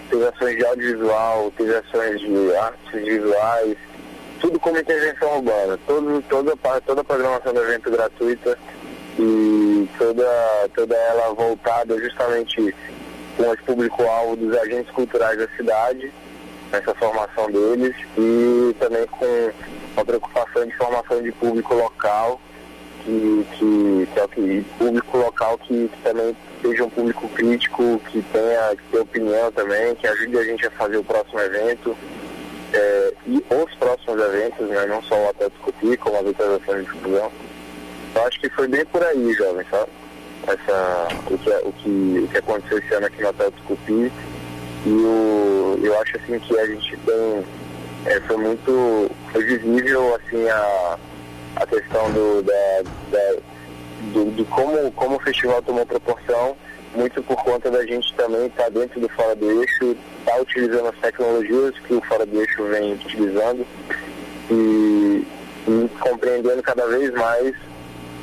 teve ações de audiovisual, teve ações de artes visuais, tudo como intervenção urbana. Todo, toda, toda a programação do evento gratuita e toda, toda ela voltada justamente com o público-alvo dos agentes culturais da cidade nessa formação deles e também com uma preocupação de formação de público local, que, que, que é o que público local que, que também seja um público crítico, que tenha, que tenha opinião também, que ajude a gente a fazer o próximo evento é, e os próximos eventos, né, não só o Atlético Cupi, como as outras ações de difusão. Eu acho que foi bem por aí, jovem, sabe? Essa, o, que, o, que, o que aconteceu esse ano aqui no Atlético Cupi. E o, eu acho assim que a gente tem. É, foi muito. Foi visível assim a, a questão do, da, da do, de como, como o festival tomou proporção, muito por conta da gente também estar tá dentro do Fora do Eixo, estar tá utilizando as tecnologias que o Fora do Eixo vem utilizando e, e compreendendo cada vez mais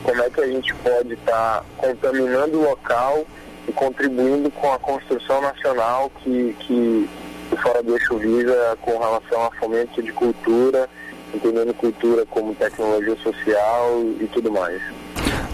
como é que a gente pode estar tá contaminando o local e contribuindo com a construção nacional que, que o Fora do Eixo visa com relação a fomento de cultura, entendendo cultura como tecnologia social e tudo mais.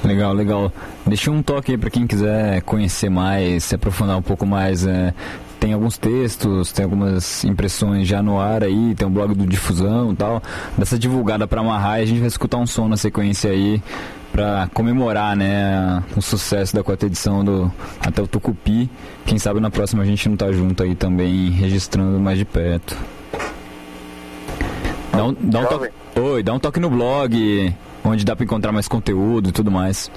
Legal, legal. Deixa um toque aí para quem quiser conhecer mais, se aprofundar um pouco mais. É, tem alguns textos, tem algumas impressões já no ar aí, tem um blog do Difusão e tal. Dessa divulgada para amarrar a gente vai escutar um som na sequência aí para comemorar, né, o sucesso da quarta edição do até o Tucupi. Quem sabe na próxima a gente não tá junto aí também registrando mais de perto. Dá um, dá um toque. Oi, dá um toque no blog onde dá para encontrar mais conteúdo e tudo mais.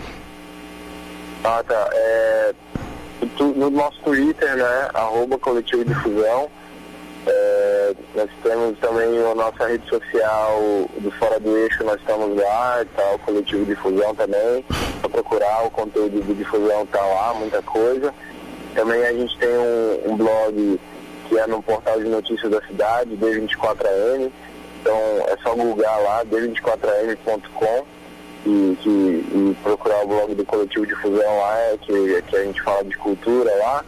Ah, tá. É, no nosso Twitter, né, arroba coletivo difusão, é, nós temos também a nossa rede social do Fora do Eixo, nós estamos lá e tal, coletivo difusão também, para procurar o conteúdo do difusão tá lá, muita coisa. Também a gente tem um, um blog que é no portal de notícias da cidade, D24AN, então é só googar lá, d24am.com e, que, e procurar o blog do Coletivo Difusão lá, é, que, que a gente fala de cultura lá.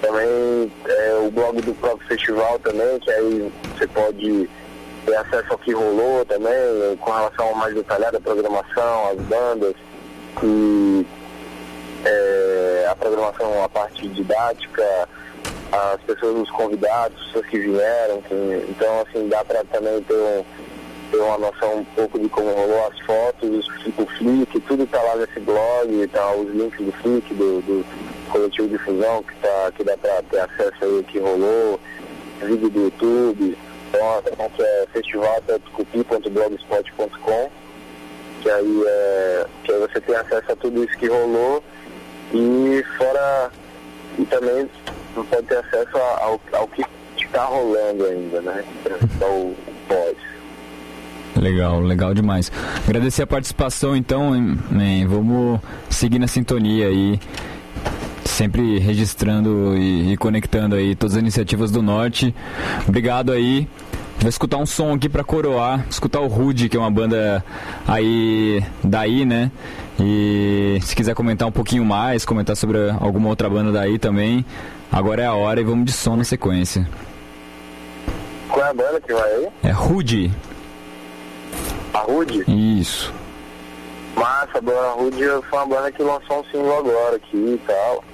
Também é, o blog do próprio festival também, que aí você pode ter acesso ao que rolou também, com relação a mais detalhada a programação, as bandas e é, a programação, a parte didática, as pessoas, os convidados, as pessoas que vieram. Que, então, assim, dá para também ter, um, ter, uma noção um pouco de como rolou as fotos, o Flick, tudo tá lá nesse blog, tá os links do Flick, do, do coletivo de fusão, que, tá, que dá para ter acesso aí que rolou, vídeo do YouTube, então, que é festival.blogspot.com, que aí é, que aí você tem acesso a tudo isso que rolou e fora e também não pode ter acesso ao, ao que está rolando ainda, né? Então, pós. Legal, legal demais. Agradecer a participação então, man. vamos seguir na sintonia aí, sempre registrando e, e, conectando aí todas as iniciativas do Norte. Obrigado aí. Vou escutar um som aqui para coroar, escutar o Rude, que é uma banda aí daí, né? E se quiser comentar um pouquinho mais, comentar sobre alguma outra banda daí também, agora é a hora e vamos de som na sequência. Qual é a banda que vai aí? É Rude. A Rude? Isso. Massa, a banda Rude foi uma banda que lançou um single agora aqui e tal.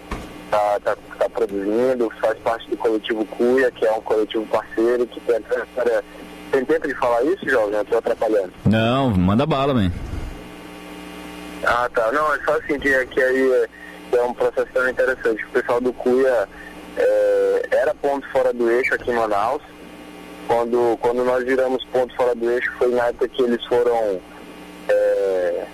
Tá, tá, tá produzindo, faz parte do coletivo Cuia, que é um coletivo parceiro que tem a Tem tempo de falar isso, jovem? Eu tô atrapalhando. Não, manda bala, man. Ah, tá. Não, é só assim que, que aí é, é um processo também interessante. O pessoal do Cuia é, era ponto fora do eixo aqui em Manaus. Quando, quando nós viramos ponto fora do eixo foi na época que eles foram é,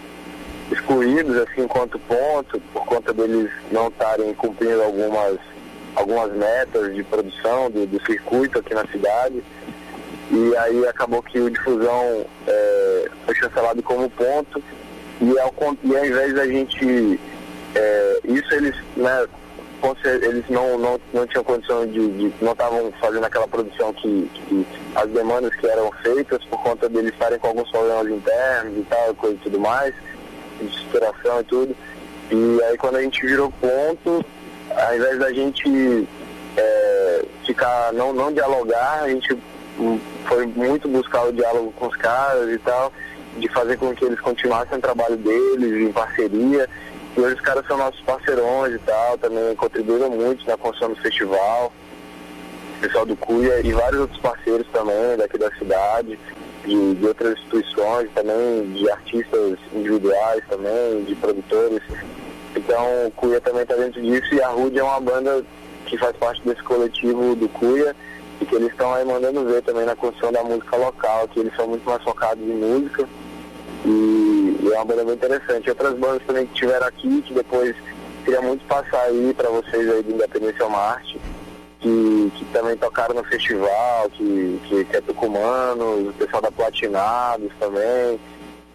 excluídos assim enquanto ponto, por conta deles não estarem cumprindo algumas, algumas metas de produção do, do circuito aqui na cidade. E aí acabou que o difusão é, foi chancelado como ponto e ao, e ao invés da gente. É, isso eles, né, eles não, não, não tinham condição de, de não estavam fazendo aquela produção que, que, as demandas que eram feitas por conta deles estarem com alguns problemas internos e tal, coisa e tudo mais, de estruturação e tudo. E aí quando a gente virou ponto, ao invés da gente é, ficar, não, não dialogar, a gente foi muito buscar o diálogo com os caras e tal de fazer com que eles continuassem o trabalho deles em parceria. E hoje os caras são nossos parceirões e tal, também contribuíram muito na construção do festival. pessoal do Cuia e vários outros parceiros também daqui da cidade, de, de outras instituições também, de artistas individuais também, de produtores. Então o Cuia também está dentro disso e a Rude é uma banda que faz parte desse coletivo do Cuia e que eles estão aí mandando ver também na construção da música local, que eles são muito mais focados em música e, e é uma banda bem interessante. Outras bandas também que tiveram aqui, que depois queria muito passar aí para vocês aí do Independência Marte, que, que também tocaram no festival, que, que, que é Tucumano, o pessoal da Platinados também.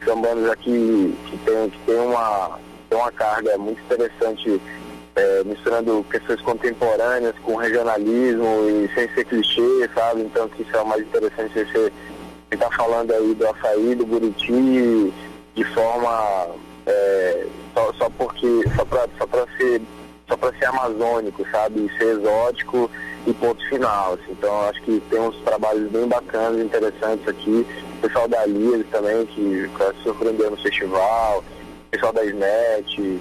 São bandas aqui que tem, que tem uma, tem uma carga muito interessante é, misturando questões contemporâneas com regionalismo e sem ser clichê, sabe? Então que isso é o mais interessante você estar tá falando aí do açaí, do Buriti, de forma é, só, só porque só para só pra ser só para ser amazônico, sabe? E ser exótico e ponto final. Assim. Então acho que tem uns trabalhos bem bacanas, interessantes aqui. O pessoal da Lias também, que, que surpreendeu no festival, o pessoal da SNET.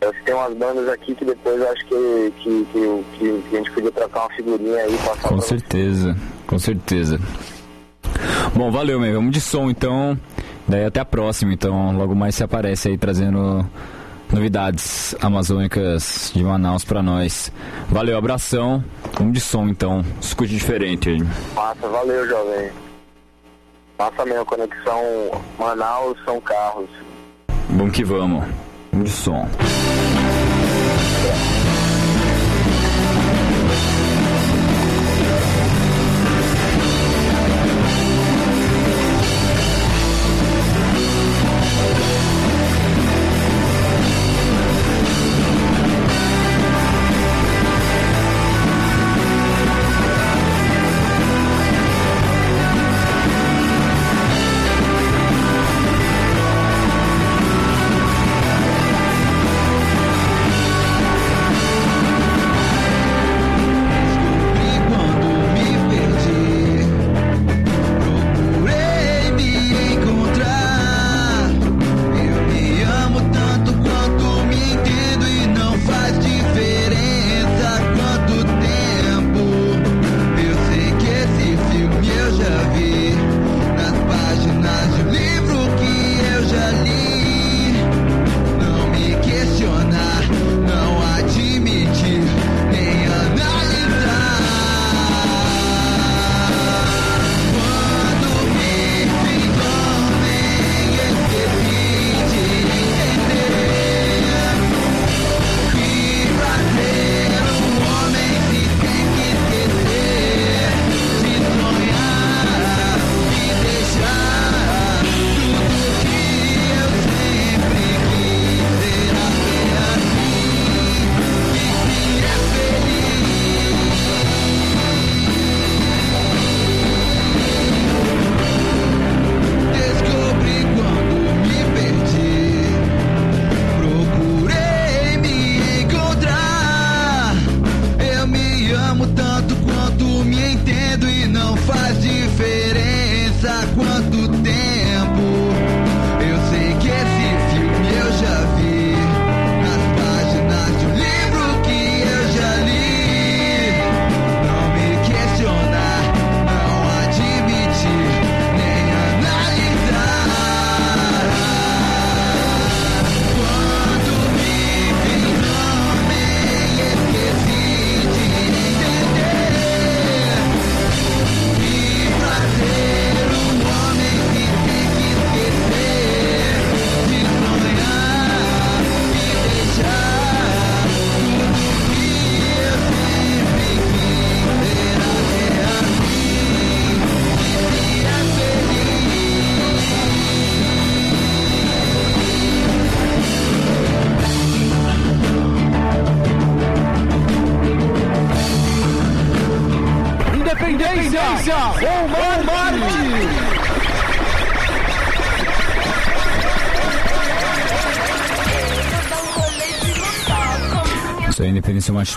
Eu tem umas bandas aqui que depois acho que, que, que, que, que a gente podia trocar uma figurinha aí passar Com certeza, com certeza. Bom, valeu, meu. Vamos de som então. Daí até a próxima, então. Logo mais se aparece aí trazendo novidades amazônicas de Manaus pra nós. Valeu, abração. Vamos de som então. Escute diferente aí. Massa, valeu, jovem. Massa mesmo, conexão Manaus-São Carlos. Bom que vamos. Vamos de som.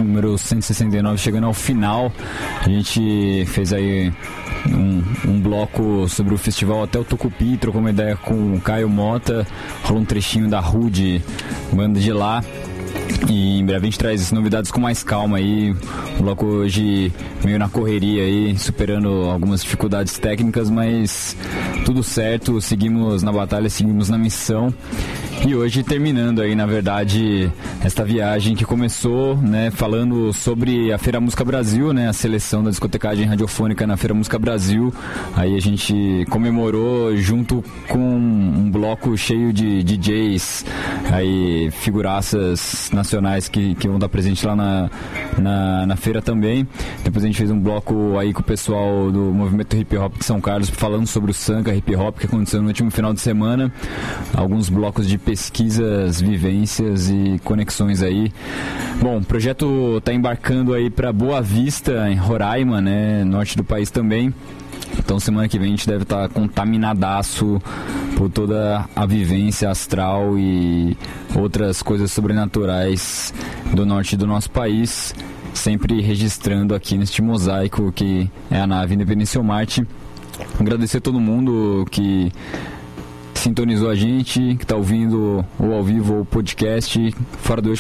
Número 169 chegando ao final. A gente fez aí um, um, bloco sobre o festival até o Tucupi, trocou uma ideia com o Caio Mota, rolou um trechinho da Rude, banda de lá. E em breve a gente traz novidades com mais calma aí. O bloco hoje meio na correria aí, superando algumas dificuldades técnicas, mas tudo certo, seguimos na batalha, seguimos na missão. E hoje terminando aí, na verdade, esta viagem que começou, né, falando sobre a Feira Música Brasil, né, a seleção da discotecagem radiofônica na Feira Música Brasil. Aí a gente comemorou junto com um bloco cheio de DJs, aí figuraças nacionais que, que vão estar presentes lá na, na, na feira também. Depois a gente fez um bloco aí com o pessoal do movimento hip hop de São Carlos falando sobre o Sanka hip hop que aconteceu no último final de semana. Alguns blocos de pesquisas, vivências e conexões aí. Bom, o projeto está embarcando aí para Boa Vista, em Roraima, né, norte do país também. Então semana que vem a gente deve estar tá contaminadaço por toda a vivência astral e outras coisas sobrenaturais do norte do nosso país, sempre registrando aqui neste mosaico que é a nave Independência Marte. Agradecer a todo mundo que sintonizou a gente, que está ouvindo ou ao vivo ou podcast, fora do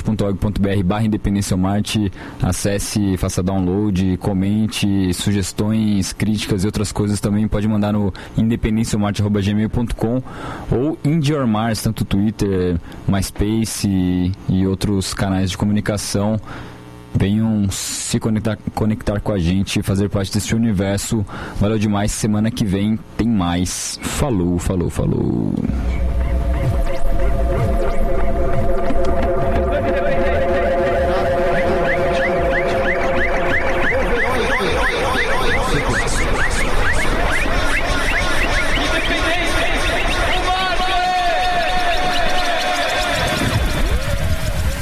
barra Independência Marte, acesse, faça download, comente, sugestões, críticas e outras coisas também. Pode mandar no independenciamarte.gmail.com ou Indiormars, tanto Twitter, MySpace e, e outros canais de comunicação venham se conectar, conectar com a gente, fazer parte desse universo. Valeu demais. Semana que vem tem mais. Falou, falou, falou.